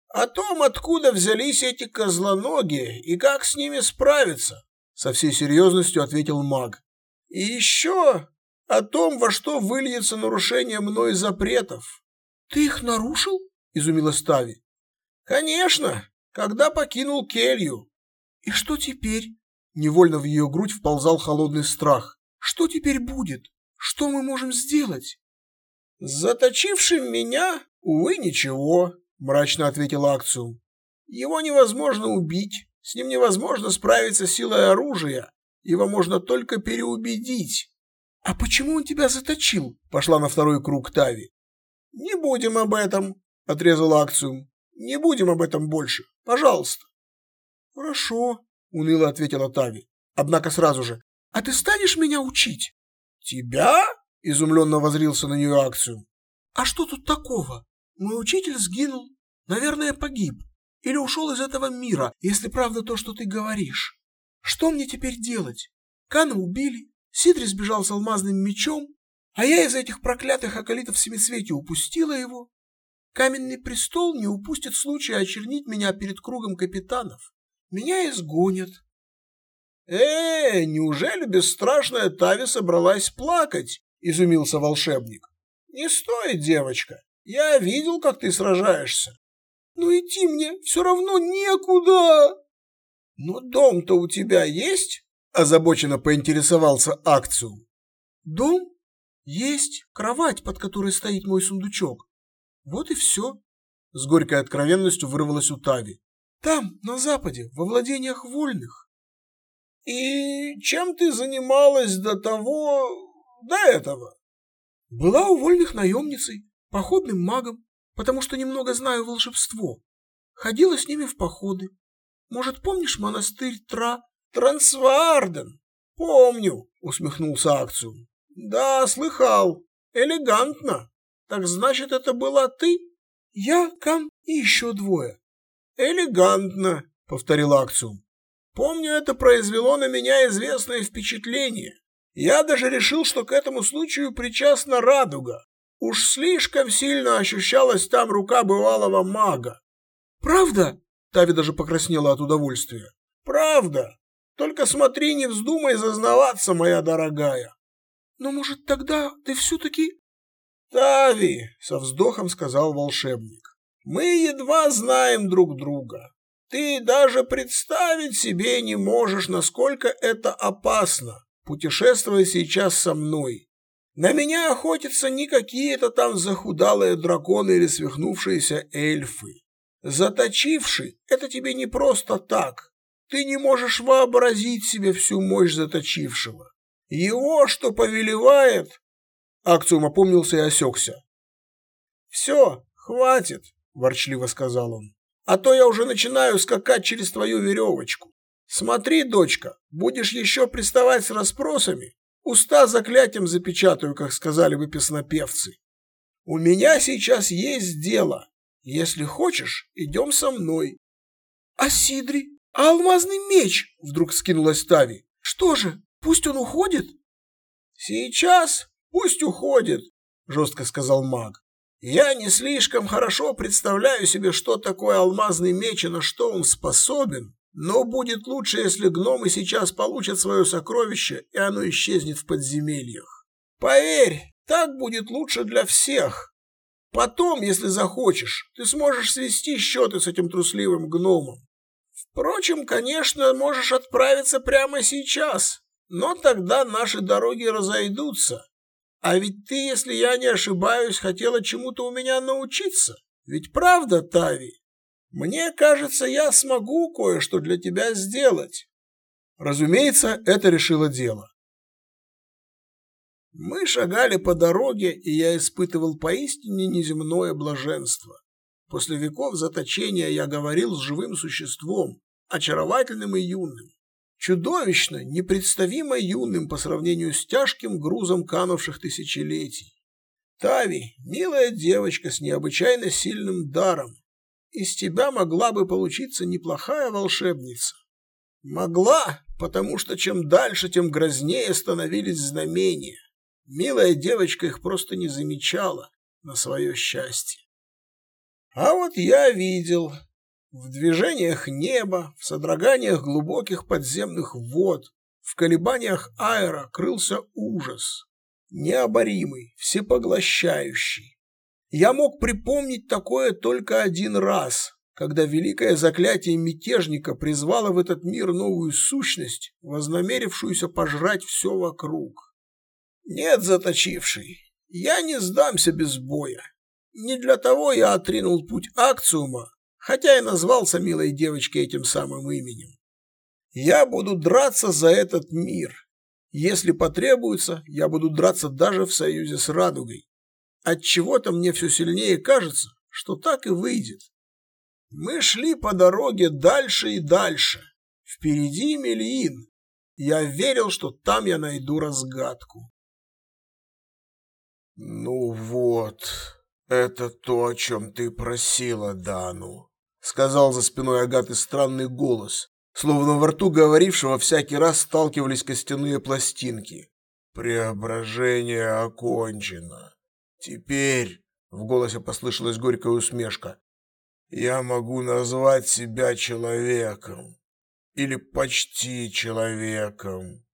«О том, откуда взялись эти козлоногие и как с ними справиться», — со всей серьезностью ответил маг. «И еще о том, во что выльется нарушение мной запретов». «Ты их нарушил?» — изумилась Тави. Конечно, когда покинул келью. И что теперь? Невольно в ее грудь вползал холодный страх. Что теперь будет? Что мы можем сделать? Заточившим меня, увы, ничего, мрачно ответил Акциум. Его невозможно убить, с ним невозможно справиться силой оружия. Его можно только переубедить. А почему он тебя заточил? Пошла на второй круг Тави. Не будем об этом, отрезал Акциум. Не будем об этом больше, пожалуйста. Хорошо, уныло ответила Тави. Однако сразу же, а ты станешь меня учить? Тебя? Изумленно возрился на нее Аксиум. А что тут такого? Мой учитель сгинул. Наверное, погиб. Или ушел из этого мира, если правда то, что ты говоришь. Что мне теперь делать? Кана убили, Сидри сбежал с алмазным мечом, а я из этих проклятых околитов семисветия упустила его. Каменный престол не упустит случая очернить меня перед кругом капитанов. Меня изгонят. Э, неужели бесстрашная Тави собралась плакать? изумился волшебник. Не стоит, девочка. Я видел, как ты сражаешься. Но идти мне все равно некуда. Но дом-то у тебя есть? озабоченно поинтересовался Акциум. Дом? Есть кровать, под которой стоит мой сундучок. Вот и все. С горькой откровенностью вырвалось у Тави. Там, на западе, во владениях вольных. И чем ты занималась до того, до этого? Была у вольных наемницей, походным магом, потому что немного знаю волшебство. Ходила с ними в походы. Может, помнишь монастырь Тра? Трансварден. Помню, усмехнулся Акциум. Да, слыхал. Элегантно. Так значит, это была ты? Я, Кам и еще двое. Элегантно, повторил Акциум. Помню, это произвело на меня известное впечатление. Я даже решил, что к этому случаю причастна радуга. Уж слишком сильно ощущалась там рука бывалого мага. Правда? Тави даже покраснела от удовольствия. Правда. Только смотри, не вздумай зазнаваться, моя дорогая. Но, может, тогда ты все-таки... Тави, со вздохом сказал волшебник. Мы едва знаем друг друга. Ты даже представить себе не можешь, насколько это опасно, путешествуя сейчас со мной. На меня охотятся не какие-то там захудалые драконы или свихнувшиеся эльфы. Заточивший – это тебе не просто так. Ты не можешь вообразить себе всю мощь заточившего. Его, что повелевает... Акциум опомнился и осекся. «Все, хватит», – ворчливо сказал он. «А то я уже начинаю скакать через твою веревочку. Смотри, дочка, будешь еще приставать с расспросами, уста заклятием запечатаю, как сказали бы песнопевцы. У меня сейчас есть дело. Если хочешь, идем со мной». «А Сидри? А алмазный меч?» – вдруг скинулась Тави. «Что же, Пусть он уходит? Сейчас пусть уходит, жестко сказал маг. Я не слишком хорошо представляю себе, что такое алмазный меч и на что он способен, но будет лучше, если гномы сейчас получат свое сокровище, и оно исчезнет в подземельях. Поверь, так будет лучше для всех. Потом, если захочешь, ты сможешь свести счеты с этим трусливым гномом. Впрочем, конечно, можешь отправиться прямо сейчас, но тогда наши дороги разойдутся. А ведь ты, если я не ошибаюсь, хотела чему-то у меня научиться. Ведь правда, Тави? Мне кажется, я смогу кое-что для тебя сделать. Разумеется, это решило дело. Мы шагали по дороге, и я испытывал поистине неземное блаженство. После веков заточения я говорил с живым существом, очаровательным и юным чудовищно, непредставимо юным по сравнению с тяжким грузом канувших тысячелетий. Тави, милая девочка с необычайно сильным даром, из тебя могла бы получиться неплохая волшебница. Могла, потому что чем дальше, тем грознее становились знамения. Милая девочка их просто не замечала на свое счастье. А вот я видел, в движениях неба, в содроганиях глубоких подземных вод, в колебаниях аэра крылся ужас, необоримый, всепоглощающий. Я мог припомнить такое только один раз, когда великое заклятие мятежника призвало в этот мир новую сущность, вознамерившуюся пожрать все вокруг. Нет, заточивший, я не сдамся без боя. Не для того я отринул путь акциума, хотя и назвался милой девочкой этим самым именем. Я буду драться за этот мир. Если потребуется, я буду драться даже в союзе с радугой. От чего-то мне все сильнее кажется, что так и выйдет. Мы шли по дороге дальше и дальше. Впереди Мельин. Я верил, что там я найду разгадку. «Ну вот, это то, о чем ты просила, Дану», — сказал за спиной Агаты странный голос, словно во рту говорившего всякий раз сталкивались костяные пластинки. «Преображение окончено. Теперь...» — в голосе послышалась горькая усмешка. «Я могу назвать себя человеком. Или почти человеком».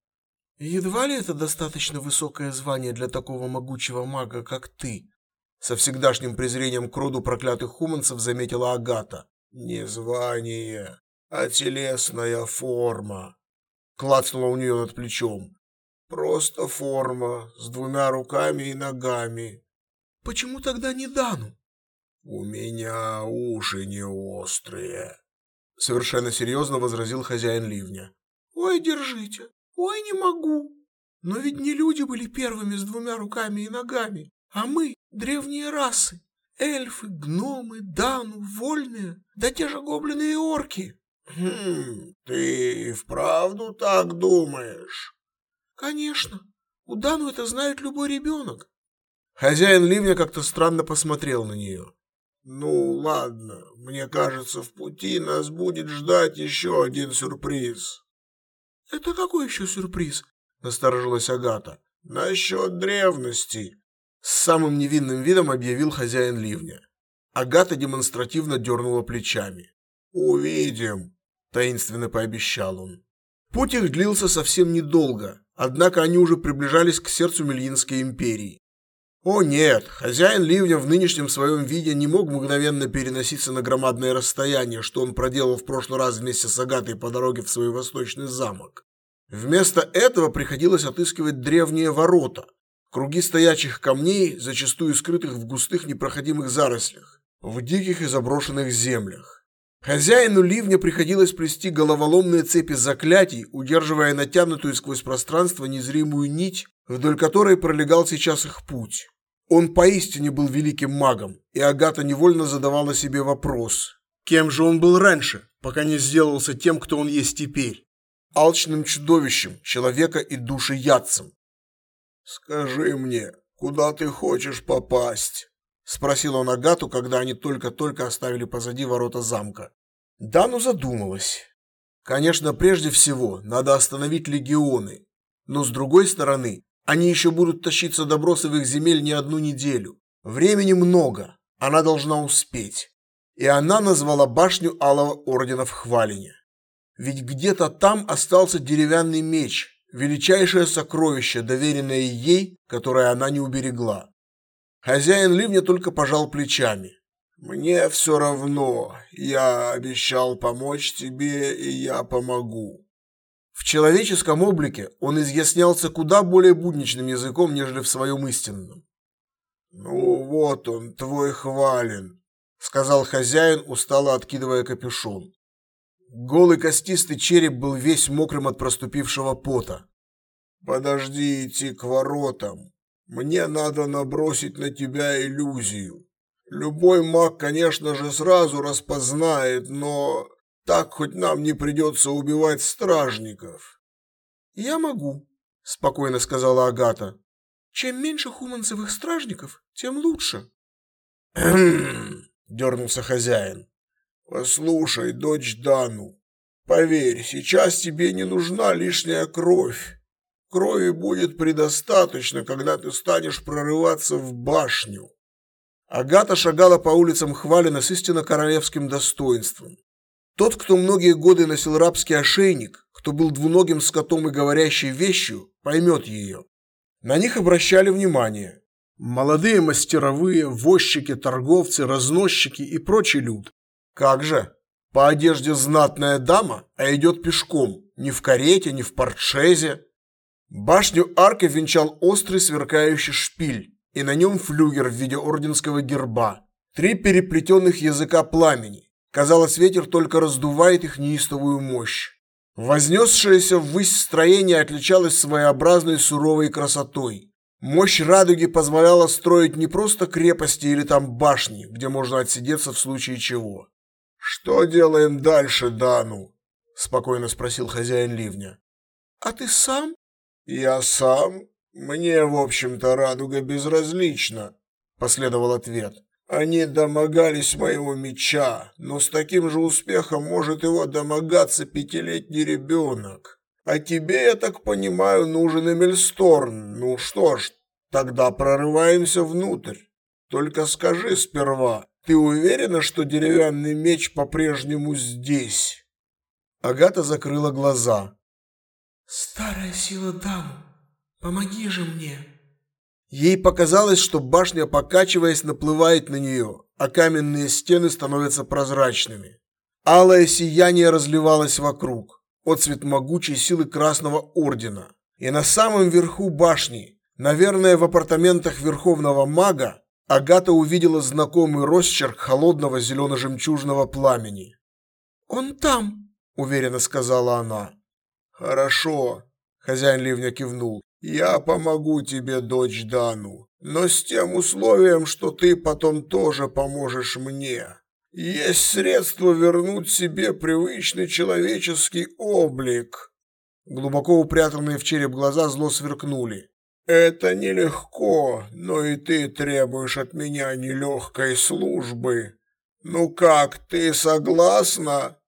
«Едва ли это достаточно высокое звание для такого могучего мага, как ты?» Со всегдашним презрением к роду проклятых хуманцев заметила Агата. «Не звание, а телесная форма», — клацнула у нее над плечом. «Просто форма с двумя руками и ногами». «Почему тогда не Дану?» «У меня уши не острые», — совершенно серьезно возразил хозяин ливня. «Ой, держите, ой, не могу. Но ведь не люди были первыми с двумя руками и ногами, а мы, древние расы, эльфы, гномы, дану, вольные, да те же гоблины и орки». «Хм, ты вправду так думаешь?» «Конечно. У Дану это знает любой ребенок». Хозяин ливня как-то странно посмотрел на нее. «Ну, ладно, мне кажется, в пути нас будет ждать еще один сюрприз». «Это какой еще сюрприз?» – насторожилась Агата. «Насчет древности», – с самым невинным видом объявил хозяин ливня. Агата демонстративно дернула плечами. «Увидим», – таинственно пообещал он. Путь их длился совсем недолго, однако они уже приближались к сердцу Мельинской империи. О нет, хозяин ливня в нынешнем своем виде не мог мгновенно переноситься на громадное расстояние, что он проделал в прошлый раз вместе с Агатой по дороге в свой восточный замок. Вместо этого приходилось отыскивать древние ворота, круги стоячих камней, зачастую скрытых в густых непроходимых зарослях, в диких и заброшенных землях. Хозяину ливня приходилось плести головоломные цепи заклятий, удерживая натянутую сквозь пространство незримую нить, вдоль которой пролегал сейчас их путь. Он поистине был великим магом, и Агата невольно задавала себе вопрос. Кем же он был раньше, пока не сделался тем, кто он есть теперь? Алчным чудовищем, человека и душеядцем. «Скажи мне, куда ты хочешь попасть?» Спросил он Агату, когда они только-только оставили позади ворота замка. Дану задумалась. Конечно, прежде всего, надо остановить легионы. Но с другой стороны, они еще будут тащиться до бросовых земель не одну неделю. Времени много, она должна успеть. И она назвала башню Алого Ордена в Хвалине. Ведь где-то там остался деревянный меч, величайшее сокровище, доверенное ей, которое она не уберегла. Хозяин ливня только пожал плечами. «Мне все равно. Я обещал помочь тебе, и я помогу. В человеческом облике он изъяснялся куда более будничным языком, нежели в своем истинном. «Ну вот он, твой хвален», — сказал хозяин, устало откидывая капюшон. Голый костистый череп был весь мокрым от проступившего пота. «Подожди идти к воротам. Мне надо набросить на тебя иллюзию. Любой маг, конечно же, сразу распознает, но так хоть нам не придется убивать стражников. Я могу, спокойно сказала Агата. Чем меньше хуманцевых стражников, тем лучше. (clears throat) дернулся хозяин. Послушай, дочь Дану, поверь, сейчас тебе не нужна лишняя кровь. Крови будет предостаточно, когда ты станешь прорываться в башню. Агата шагала по улицам Хвалина с истинно королевским достоинством. Тот, кто многие годы носил рабский ошейник, кто был двуногим скотом и говорящей вещью, поймет ее. На них обращали внимание. Молодые мастеровые, возчики, торговцы, разносчики и прочий люд. Как же? По одежде знатная дама, а идет пешком, не в карете, не в портшезе. Башню арки венчал острый сверкающий шпиль, и на нем флюгер в виде орденского герба. Три переплетенных языка пламени. Казалось, ветер только раздувает их неистовую мощь. Вознесшееся ввысь строение отличалось своеобразной суровой красотой. Мощь радуги позволяла строить не просто крепости или там башни, где можно отсидеться в случае чего. «Что делаем дальше, Дану?» – спокойно спросил хозяин ливня. «А ты сам?» «Я сам. Мне, в общем-то, радуга безразлична», – последовал ответ. «Они домогались моего меча, но с таким же успехом может его домогаться пятилетний ребенок. А тебе, я так понимаю, нужен Эмильсторн. Ну что ж, тогда прорываемся внутрь. Только скажи сперва, ты уверена, что деревянный меч по-прежнему здесь?» Агата закрыла глаза. «Старая сила дам, помоги же мне!» Ей показалось, что башня, покачиваясь, наплывает на нее, а каменные стены становятся прозрачными. Алое сияние разливалось вокруг, отцвет могучей силы Красного Ордена. И на самом верху башни, наверное, в апартаментах Верховного Мага, Агата увидела знакомый росчерк холодного зелено-жемчужного пламени. «Он там», — уверенно сказала она. «Хорошо», — хозяин ливня кивнул. «Я помогу тебе, дочь Дану, но с тем условием, что ты потом тоже поможешь мне. Есть средство вернуть себе привычный человеческий облик». Глубоко упрятанные в череп глаза зло сверкнули. Это нелегко, но и ты требуешь от меня нелегкой службы. Ну как, ты согласна?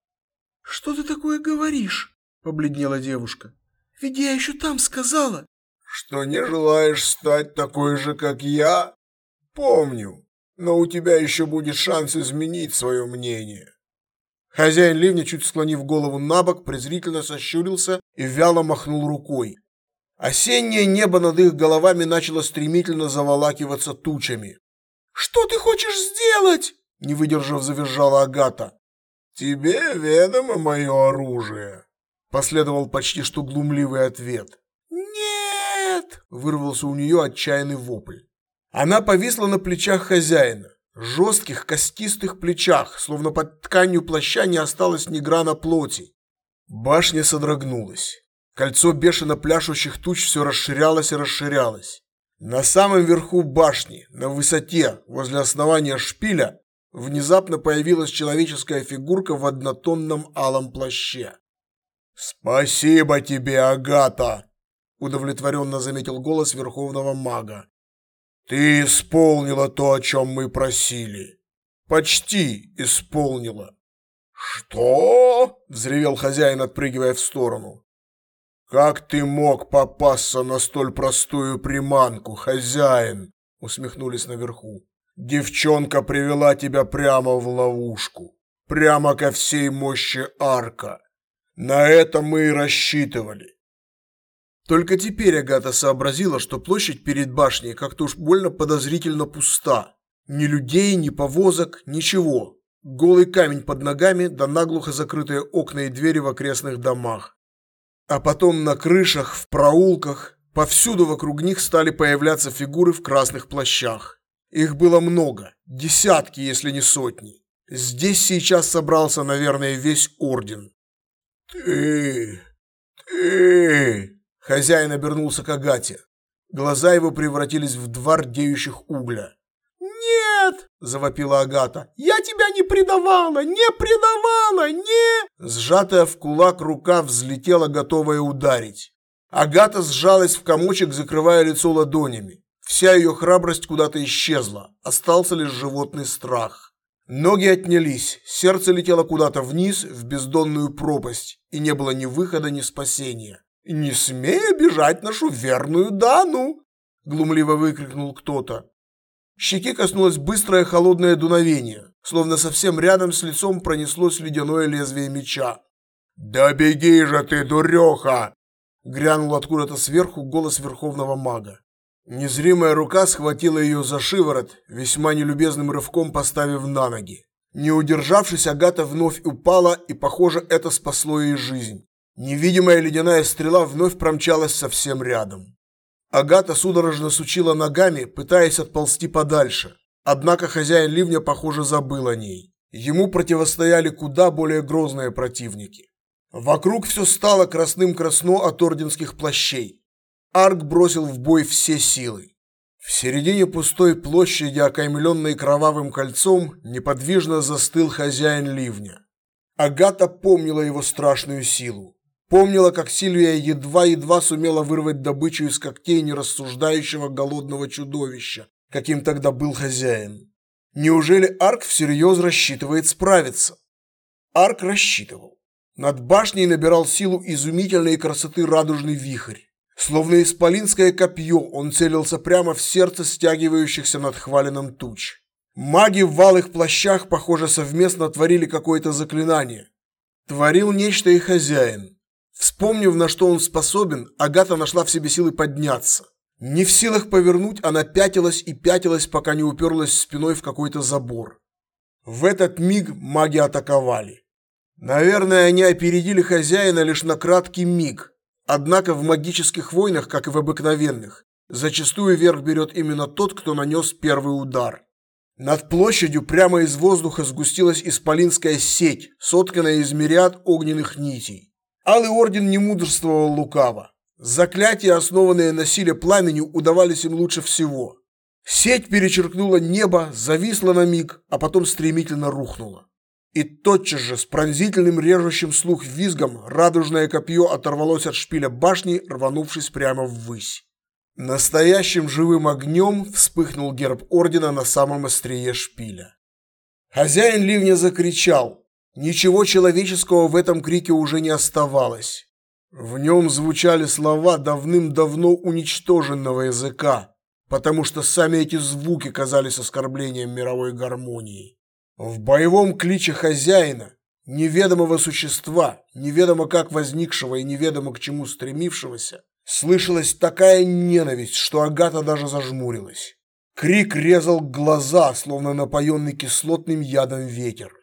Что ты такое говоришь? Побледнела девушка. Ведь я еще там сказала. Что не желаешь стать такой же, как я? Помню, но у тебя еще будет шанс изменить свое мнение. Хозяин ливня, чуть склонив голову на бок, презрительно сощурился и вяло махнул рукой. Осеннее небо над их головами начало стремительно заволакиваться тучами. «Что ты хочешь сделать?» – не выдержав, завизжала Агата. «Тебе ведомо мое оружие», – последовал почти что глумливый ответ. «Нет!» – вырвался у нее отчаянный вопль. Она повисла на плечах хозяина, жестких костистых плечах, словно под тканью плаща не осталось ни грана плоти. Башня содрогнулась. Кольцо бешено пляшущих туч все расширялось и расширялось. На самом верху башни, на высоте, возле основания шпиля, внезапно появилась человеческая фигурка в однотонном алом плаще. «Спасибо тебе, Агата!» – удовлетворенно заметил голос верховного мага. «Ты исполнила то, о чем мы просили. Почти исполнила». «Что?» – взревел хозяин, отпрыгивая в сторону. «Как ты мог попасться на столь простую приманку, хозяин?» усмехнулись наверху. «Девчонка привела тебя прямо в ловушку, прямо ко всей мощи арка. На это мы и рассчитывали». Только теперь Агата сообразила, что площадь перед башней как-то уж больно подозрительно пуста. Ни людей, ни повозок, ничего. Голый камень под ногами да наглухо закрытые окна и двери в окрестных домах. А потом на крышах, в проулках, повсюду вокруг них стали появляться фигуры в красных плащах. Их было много, десятки, если не сотни. Здесь сейчас собрался, наверное, весь орден. «Ты... ты...» Хозяин обернулся к Агате. Глаза его превратились в два рдеющих угля. «Нет!» – завопила Агата. «Я тебя не предавала! Не предавала! Не...» Сжатая в кулак рука взлетела, готовая ударить. Агата сжалась в комочек, закрывая лицо ладонями. Вся ее храбрость куда-то исчезла. Остался лишь животный страх. Ноги отнялись, сердце летело куда-то вниз, в бездонную пропасть, и не было ни выхода, ни спасения. «Не смей обижать нашу верную Дану!» – глумливо выкрикнул кто-то. Щеки коснулось быстрое холодное дуновение, словно совсем рядом с лицом пронеслось ледяное лезвие меча. «Да беги же ты, дуреха!» Грянул откуда-то сверху голос верховного мага. Незримая рука схватила ее за шиворот, весьма нелюбезным рывком поставив на ноги. Не удержавшись, Агата вновь упала, и, похоже, это спасло ей жизнь. Невидимая ледяная стрела вновь промчалась совсем рядом. Агата судорожно сучила ногами, пытаясь отползти подальше. Однако хозяин ливня, похоже, забыл о ней. Ему противостояли куда более грозные противники. Вокруг все стало красным красно от орденских плащей. Арк бросил в бой все силы. В середине пустой площади, окаймленной кровавым кольцом, неподвижно застыл хозяин ливня. Агата помнила его страшную силу. Помнила, как Сильвия едва-едва сумела вырвать добычу из когтей нерассуждающего голодного чудовища, каким тогда был хозяин. Неужели Арк всерьез рассчитывает справиться? Арк рассчитывал. Над башней набирал силу изумительной красоты радужный вихрь. Словно исполинское копье, он целился прямо в сердце стягивающихся над хваленом туч. Маги в валых плащах, похоже, совместно творили какое-то заклинание. Творил нечто и хозяин. Вспомнив, на что он способен, Агата нашла в себе силы подняться. Не в силах повернуть, она пятилась и пятилась, пока не уперлась спиной в какой-то забор. В этот миг маги атаковали. Наверное, они опередили хозяина лишь на краткий миг. Однако в магических войнах, как и в обыкновенных, зачастую верх берет именно тот, кто нанес первый удар. Над площадью прямо из воздуха сгустилась исполинская сеть, сотканная из мириад огненных нитей. Алый орден не мудрствовал лукаво. Заклятия, основанные на силе пламени, удавались им лучше всего. Сеть перечеркнула небо, зависла на миг, а потом стремительно рухнула. И тотчас же с пронзительным режущим слух визгом радужное копье оторвалось от шпиля башни, рванувшись прямо ввысь. Настоящим живым огнем вспыхнул герб ордена на самом острие шпиля. Хозяин ливня закричал. Ничего человеческого в этом крике уже не оставалось. В нем звучали слова давным-давно уничтоженного языка, потому что сами эти звуки казались оскорблением мировой гармонии. В боевом кличе хозяина, неведомого существа, неведомо как возникшего и неведомо к чему стремившегося, слышалась такая ненависть, что Агата даже зажмурилась. Крик резал глаза, словно напоенный кислотным ядом ветер.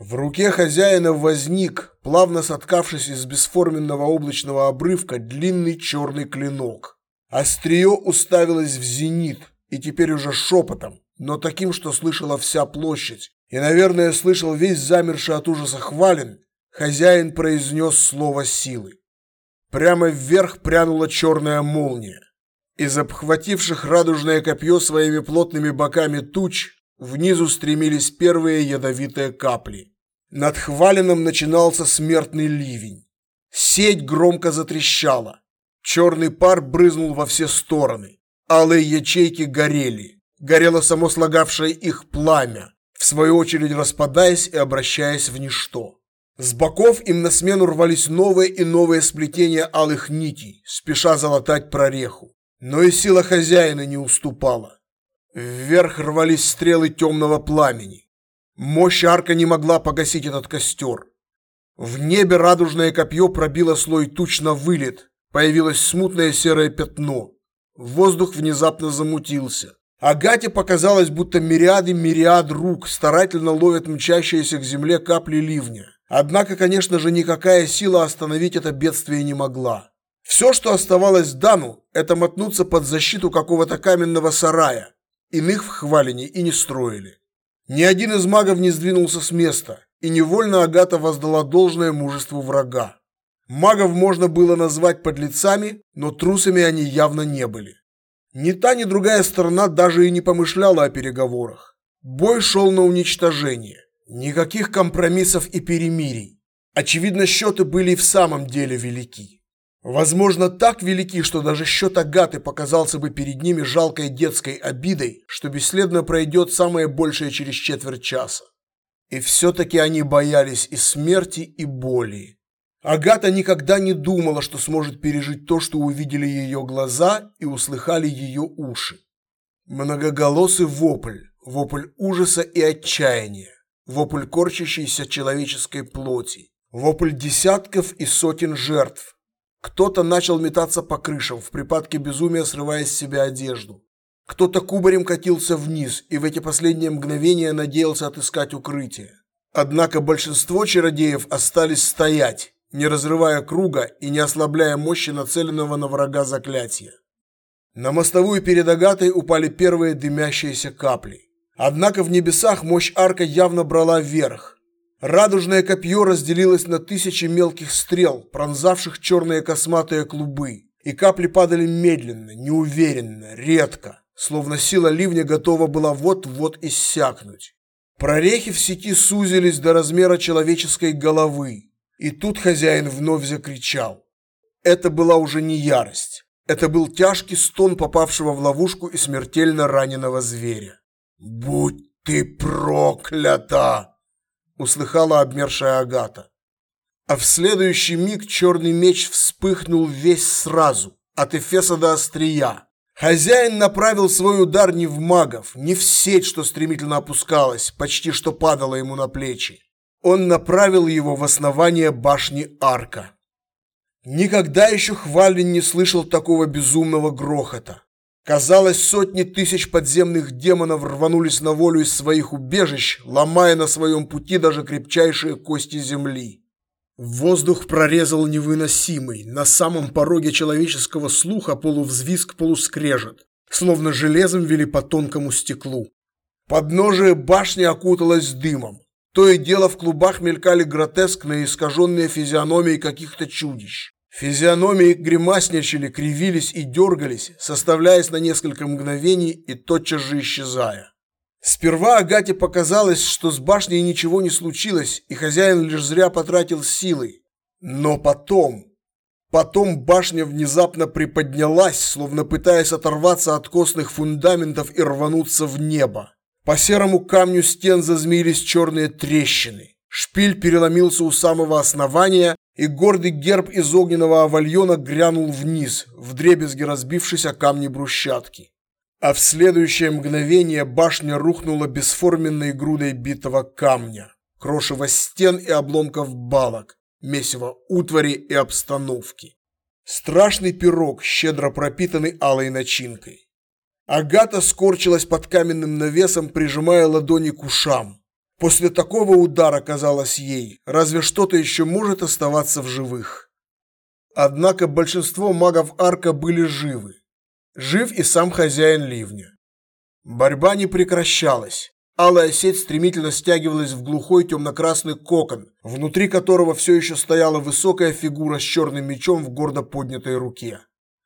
В руке хозяина возник, плавно соткавшись из бесформенного облачного обрывка, длинный черный клинок. Острие уставилось в зенит, и теперь уже шепотом, но таким, что слышала вся площадь, и, наверное, слышал весь замерший от ужаса хвален, хозяин произнес слово силы. Прямо вверх прянула черная молния. Из обхвативших радужное копье своими плотными боками туч внизу стремились первые ядовитые капли. Над хваленом начинался смертный ливень. Сеть громко затрещала. Черный пар брызнул во все стороны. Алые ячейки горели. Горело само слагавшее их пламя в свою очередь распадаясь и обращаясь в ничто. С боков им на смену рвались новые и новые сплетения алых нитей, спеша залатать прореху. Но и сила хозяина не уступала. Вверх рвались стрелы темного пламени. Мощь арка не могла погасить этот костер. В небе радужное копье пробило слой туч на вылет. Появилось смутное серое пятно. Воздух внезапно замутился. Агате показалось, будто мириады мириад рук старательно ловят мчащиеся к земле капли ливня. Однако, конечно же, никакая сила остановить это бедствие не могла. Все, что оставалось Дану, это мотнуться под защиту какого-то каменного сарая. Иных в Хвалине и не строили. Ни один из магов не сдвинулся с места, и невольно Агата воздала должное мужеству врага. Магов можно было назвать подлецами, но трусами они явно не были. Ни та, ни другая сторона даже и не помышляла о переговорах. Бой шел на уничтожение. Никаких компромиссов и перемирий. Очевидно, счеты были в самом деле велики. Возможно, так велики, что даже счет Агаты показался бы перед ними жалкой детской обидой, что бесследно пройдет самое большее через четверть часа. И все-таки они боялись и смерти, и боли. Агата никогда не думала, что сможет пережить то, что увидели ее глаза и услыхали ее уши. Многоголосый вопль, вопль ужаса и отчаяния, вопль корчащейся человеческой плоти, вопль десятков и сотен жертв. Кто-то начал метаться по крышам, в припадке безумия срывая с себя одежду. Кто-то кубарем катился вниз и в эти последние мгновения надеялся отыскать укрытие. Однако большинство чародеев остались стоять, не разрывая круга и не ослабляя мощи нацеленного на врага заклятия. На мостовую перед Агатой упали первые дымящиеся капли. Однако в небесах мощь арка явно брала вверх. Радужное копье разделилось на тысячи мелких стрел, пронзавших черные косматые клубы, и капли падали медленно, неуверенно, редко, словно сила ливня готова была вот-вот иссякнуть. Прорехи в сети сузились до размера человеческой головы, и тут хозяин вновь закричал. Это была уже не ярость. Это был тяжкий стон попавшего в ловушку и смертельно раненого зверя. «Будь ты проклята!» – услыхала обмершая Агата. А в следующий миг черный меч вспыхнул весь сразу, от эфеса до острия. Хозяин направил свой удар не в магов, не в сеть, что стремительно опускалась, почти что падала ему на плечи. Он направил его в основание башни арка. Никогда еще Хвалин не слышал такого безумного грохота. Казалось, сотни тысяч подземных демонов рванулись на волю из своих убежищ, ломая на своем пути даже крепчайшие кости земли. Воздух прорезал невыносимый, на самом пороге человеческого слуха полувзвизг полускрежет, словно железом вели по тонкому стеклу. Подножие башни окуталось дымом. То и дело в клубах мелькали гротескные искаженные физиономии каких-то чудищ. Физиономии гримасничали, кривились и дергались, составляясь на несколько мгновений и тотчас же исчезая. Сперва Агате показалось, что с башней ничего не случилось, и хозяин лишь зря потратил силы. Но потом... Потом башня внезапно приподнялась, словно пытаясь оторваться от костных фундаментов и рвануться в небо. По серому камню стен зазмеились черные трещины. Шпиль переломился у самого основания, и гордый герб из огненного авальона грянул вниз, вдребезги разбившись о камни брусчатки. А в следующее мгновение башня рухнула бесформенной грудой битого камня, крошево стен и обломков балок, месиво утвари и обстановки. Страшный пирог, щедро пропитанный алой начинкой. Агата скорчилась под каменным навесом, прижимая ладони к ушам. После такого удара казалось ей, разве что-то еще может оставаться в живых. Однако большинство магов Арка были живы. Жив и сам хозяин ливня. Борьба не прекращалась. Алая сеть стремительно стягивалась в глухой темно-красный кокон, внутри которого все еще стояла высокая фигура с черным мечом в гордо поднятой руке.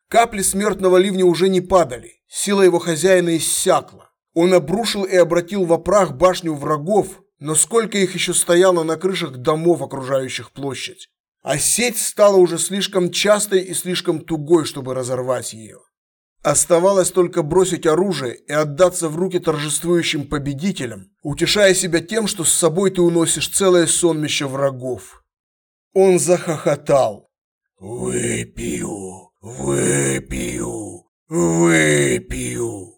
Капли смертного ливня уже не падали, сила его хозяина иссякла. Он обрушил и обратил в прах башню врагов, но сколько их еще стояло на крышах домов, окружающих площадь. А сеть стала уже слишком частой и слишком тугой, чтобы разорвать ее. Оставалось только бросить оружие и отдаться в руки торжествующим победителям, утешая себя тем, что с собой ты уносишь целое сонмище врагов. Он захохотал. «Выпью!» «Выпью! Выпью!»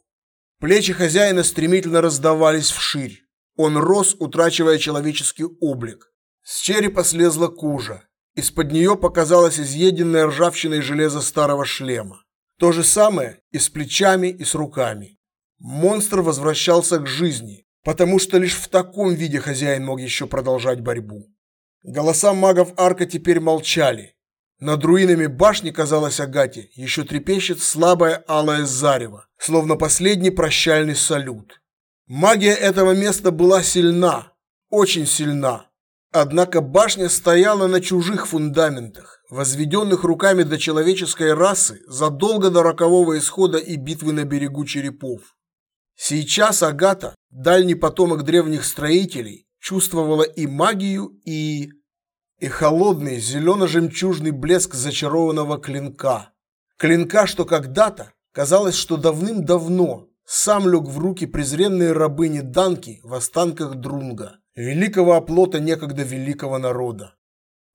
Плечи хозяина стремительно раздавались вширь. Он рос, утрачивая человеческий облик. С черепа слезла кожа. Из-под нее показалось изъеденное ржавчиной железо старого шлема. То же самое и с плечами, и с руками. Монстр возвращался к жизни, потому что лишь в таком виде хозяин мог еще продолжать борьбу. Голоса магов арка теперь молчали, над руинами башни, казалось Агате, еще трепещет слабое алое зарево, словно последний прощальный салют. Магия этого места была сильна, очень сильна. Однако башня стояла на чужих фундаментах, возведенных руками до человеческой расы задолго до рокового исхода и битвы на берегу черепов. Сейчас Агата, дальний потомок древних строителей, чувствовала и магию, и и холодный зелено-жемчужный блеск зачарованного клинка. Клинка, что когда-то, казалось, что давным-давно сам лег в руки презренной рабыни Данки в останках Друнга, великого оплота некогда великого народа.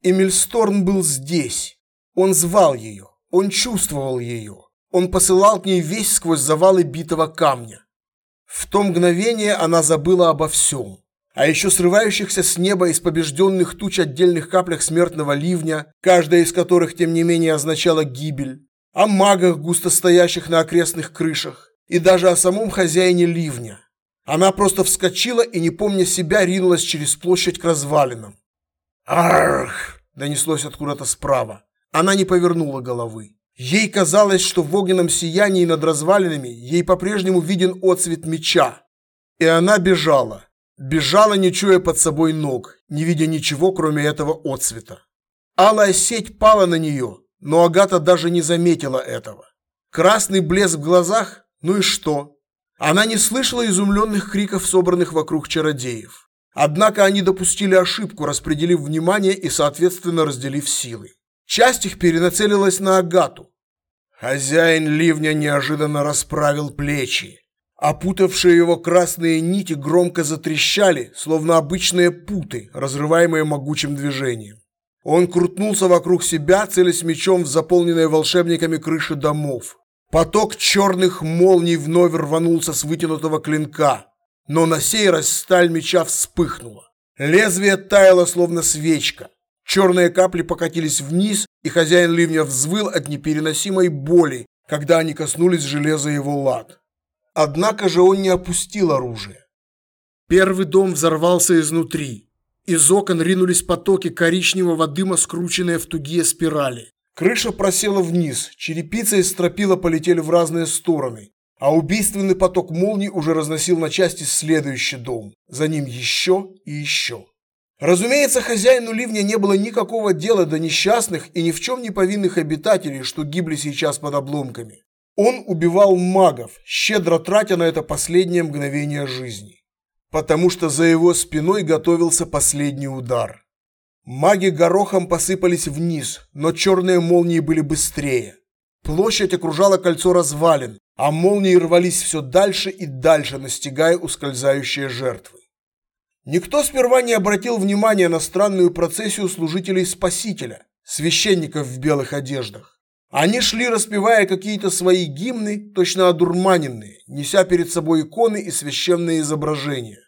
Эмильсторн был здесь. Он звал ее, он чувствовал ее. Он посылал к ней весь сквозь завалы битого камня. В то мгновение она забыла обо всем а еще срывающихся с неба из побежденных туч отдельных каплях смертного ливня, каждая из которых, тем не менее, означала гибель, о магах, густо стоящих на окрестных крышах, и даже о самом хозяине ливня. Она просто вскочила и, не помня себя, ринулась через площадь к развалинам. «Арх!» – донеслось откуда-то справа. Она не повернула головы. Ей казалось, что в огненном сиянии над развалинами ей по-прежнему виден отцвет меча. И она бежала – Бежала, не чуя под собой ног, не видя ничего, кроме этого отцвета. Алая сеть пала на нее, но Агата даже не заметила этого. Красный блеск в глазах Ну и что? Она не слышала изумленных криков, собранных вокруг чародеев. Однако они допустили ошибку, распределив внимание и, соответственно, разделив силы. Часть их перенацелилась на Агату. Хозяин ливня неожиданно расправил плечи. Опутавшие его красные нити громко затрещали, словно обычные путы, разрываемые могучим движением. Он крутнулся вокруг себя, целясь мечом в заполненные волшебниками крыши домов. Поток черных молний вновь рванулся с вытянутого клинка, но на сей раз сталь меча вспыхнула. Лезвие таяло, словно свечка. Черные капли покатились вниз, и хозяин ливня взвыл от непереносимой боли, когда они коснулись железа его лад. Однако же он не опустил оружие. Первый дом взорвался изнутри. Из окон ринулись потоки коричневого дыма, скрученные в тугие спирали. Крыша просела вниз, черепица и стропила полетели в разные стороны, а убийственный поток молний уже разносил на части следующий дом, за ним еще и еще. Разумеется, хозяину ливня не было никакого дела до несчастных и ни в чем не повинных обитателей, что гибли сейчас под обломками. Он убивал магов, щедро тратя на это последнее мгновение жизни. Потому что за его спиной готовился последний удар. Маги горохом посыпались вниз, но черные молнии были быстрее. Площадь окружала кольцо развалин, а молнии рвались все дальше и дальше, настигая ускользающие жертвы. Никто сперва не обратил внимания на странную процессию служителей Спасителя, священников в белых одеждах. Они шли, распевая какие-то свои гимны, точно одурманенные, неся перед собой иконы и священные изображения.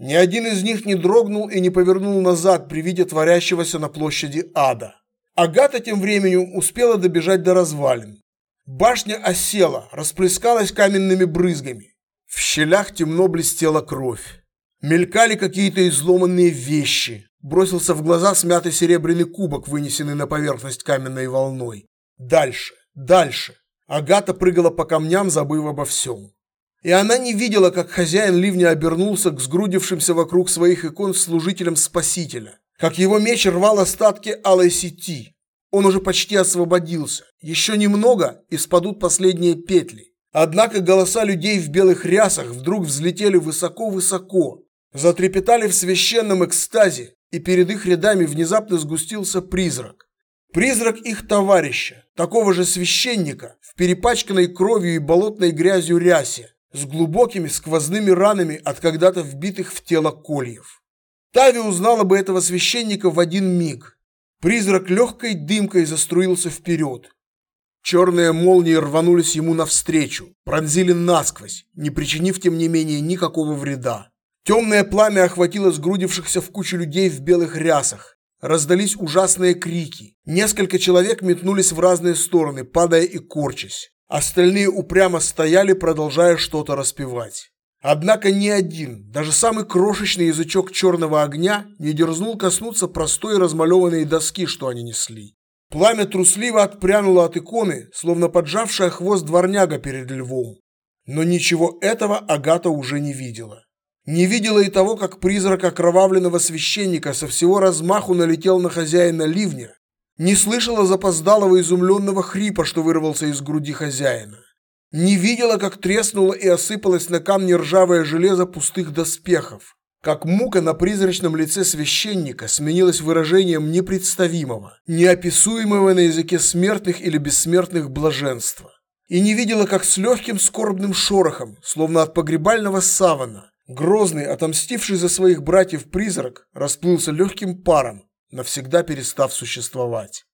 Ни один из них не дрогнул и не повернул назад при виде творящегося на площади ада. Агата тем временем успела добежать до развалин. Башня осела, расплескалась каменными брызгами. В щелях темно блестела кровь. Мелькали какие-то изломанные вещи. Бросился в глаза смятый серебряный кубок, вынесенный на поверхность каменной волной. Дальше, дальше. Агата прыгала по камням, забыв обо всем. И она не видела, как хозяин ливня обернулся к сгрудившимся вокруг своих икон служителям Спасителя. Как его меч рвал остатки алой сети. Он уже почти освободился. Еще немного, и спадут последние петли. Однако голоса людей в белых рясах вдруг взлетели высоко-высоко, затрепетали в священном экстазе, и перед их рядами внезапно сгустился призрак. Призрак их товарища, такого же священника, в перепачканной кровью и болотной грязью рясе, с глубокими сквозными ранами от когда-то вбитых в тело кольев. Тави узнала бы этого священника в один миг. Призрак легкой дымкой заструился вперед. Черные молнии рванулись ему навстречу, пронзили насквозь, не причинив тем не менее никакого вреда. Темное пламя охватило сгрудившихся в кучу людей в белых рясах. Раздались ужасные крики. Несколько человек метнулись в разные стороны, падая и корчась. Остальные упрямо стояли, продолжая что-то распевать. Однако ни один, даже самый крошечный язычок черного огня не дерзнул коснуться простой размалеванной доски, что они несли. Пламя трусливо отпрянуло от иконы, словно поджавшая хвост дворняга перед львом. Но ничего этого Агата уже не видела. Не видела и того, как призрак окровавленного священника со всего размаху налетел на хозяина ливня, не слышала запоздалого изумленного хрипа, что вырвался из груди хозяина. Не видела, как треснуло и осыпалось на камни ржавое железо пустых доспехов. Как мука на призрачном лице священника сменилась выражением непредставимого, неописуемого на языке смертных или бессмертных блаженства. И не видела, как с легким скорбным шорохом, словно от погребального савана, грозный, отомстивший за своих братьев призрак, расплылся легким паром, навсегда перестав существовать.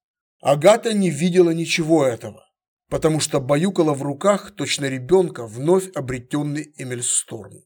Агата не видела ничего этого, потому что баюкала в руках точно ребенка вновь обретенный Эмильсторм.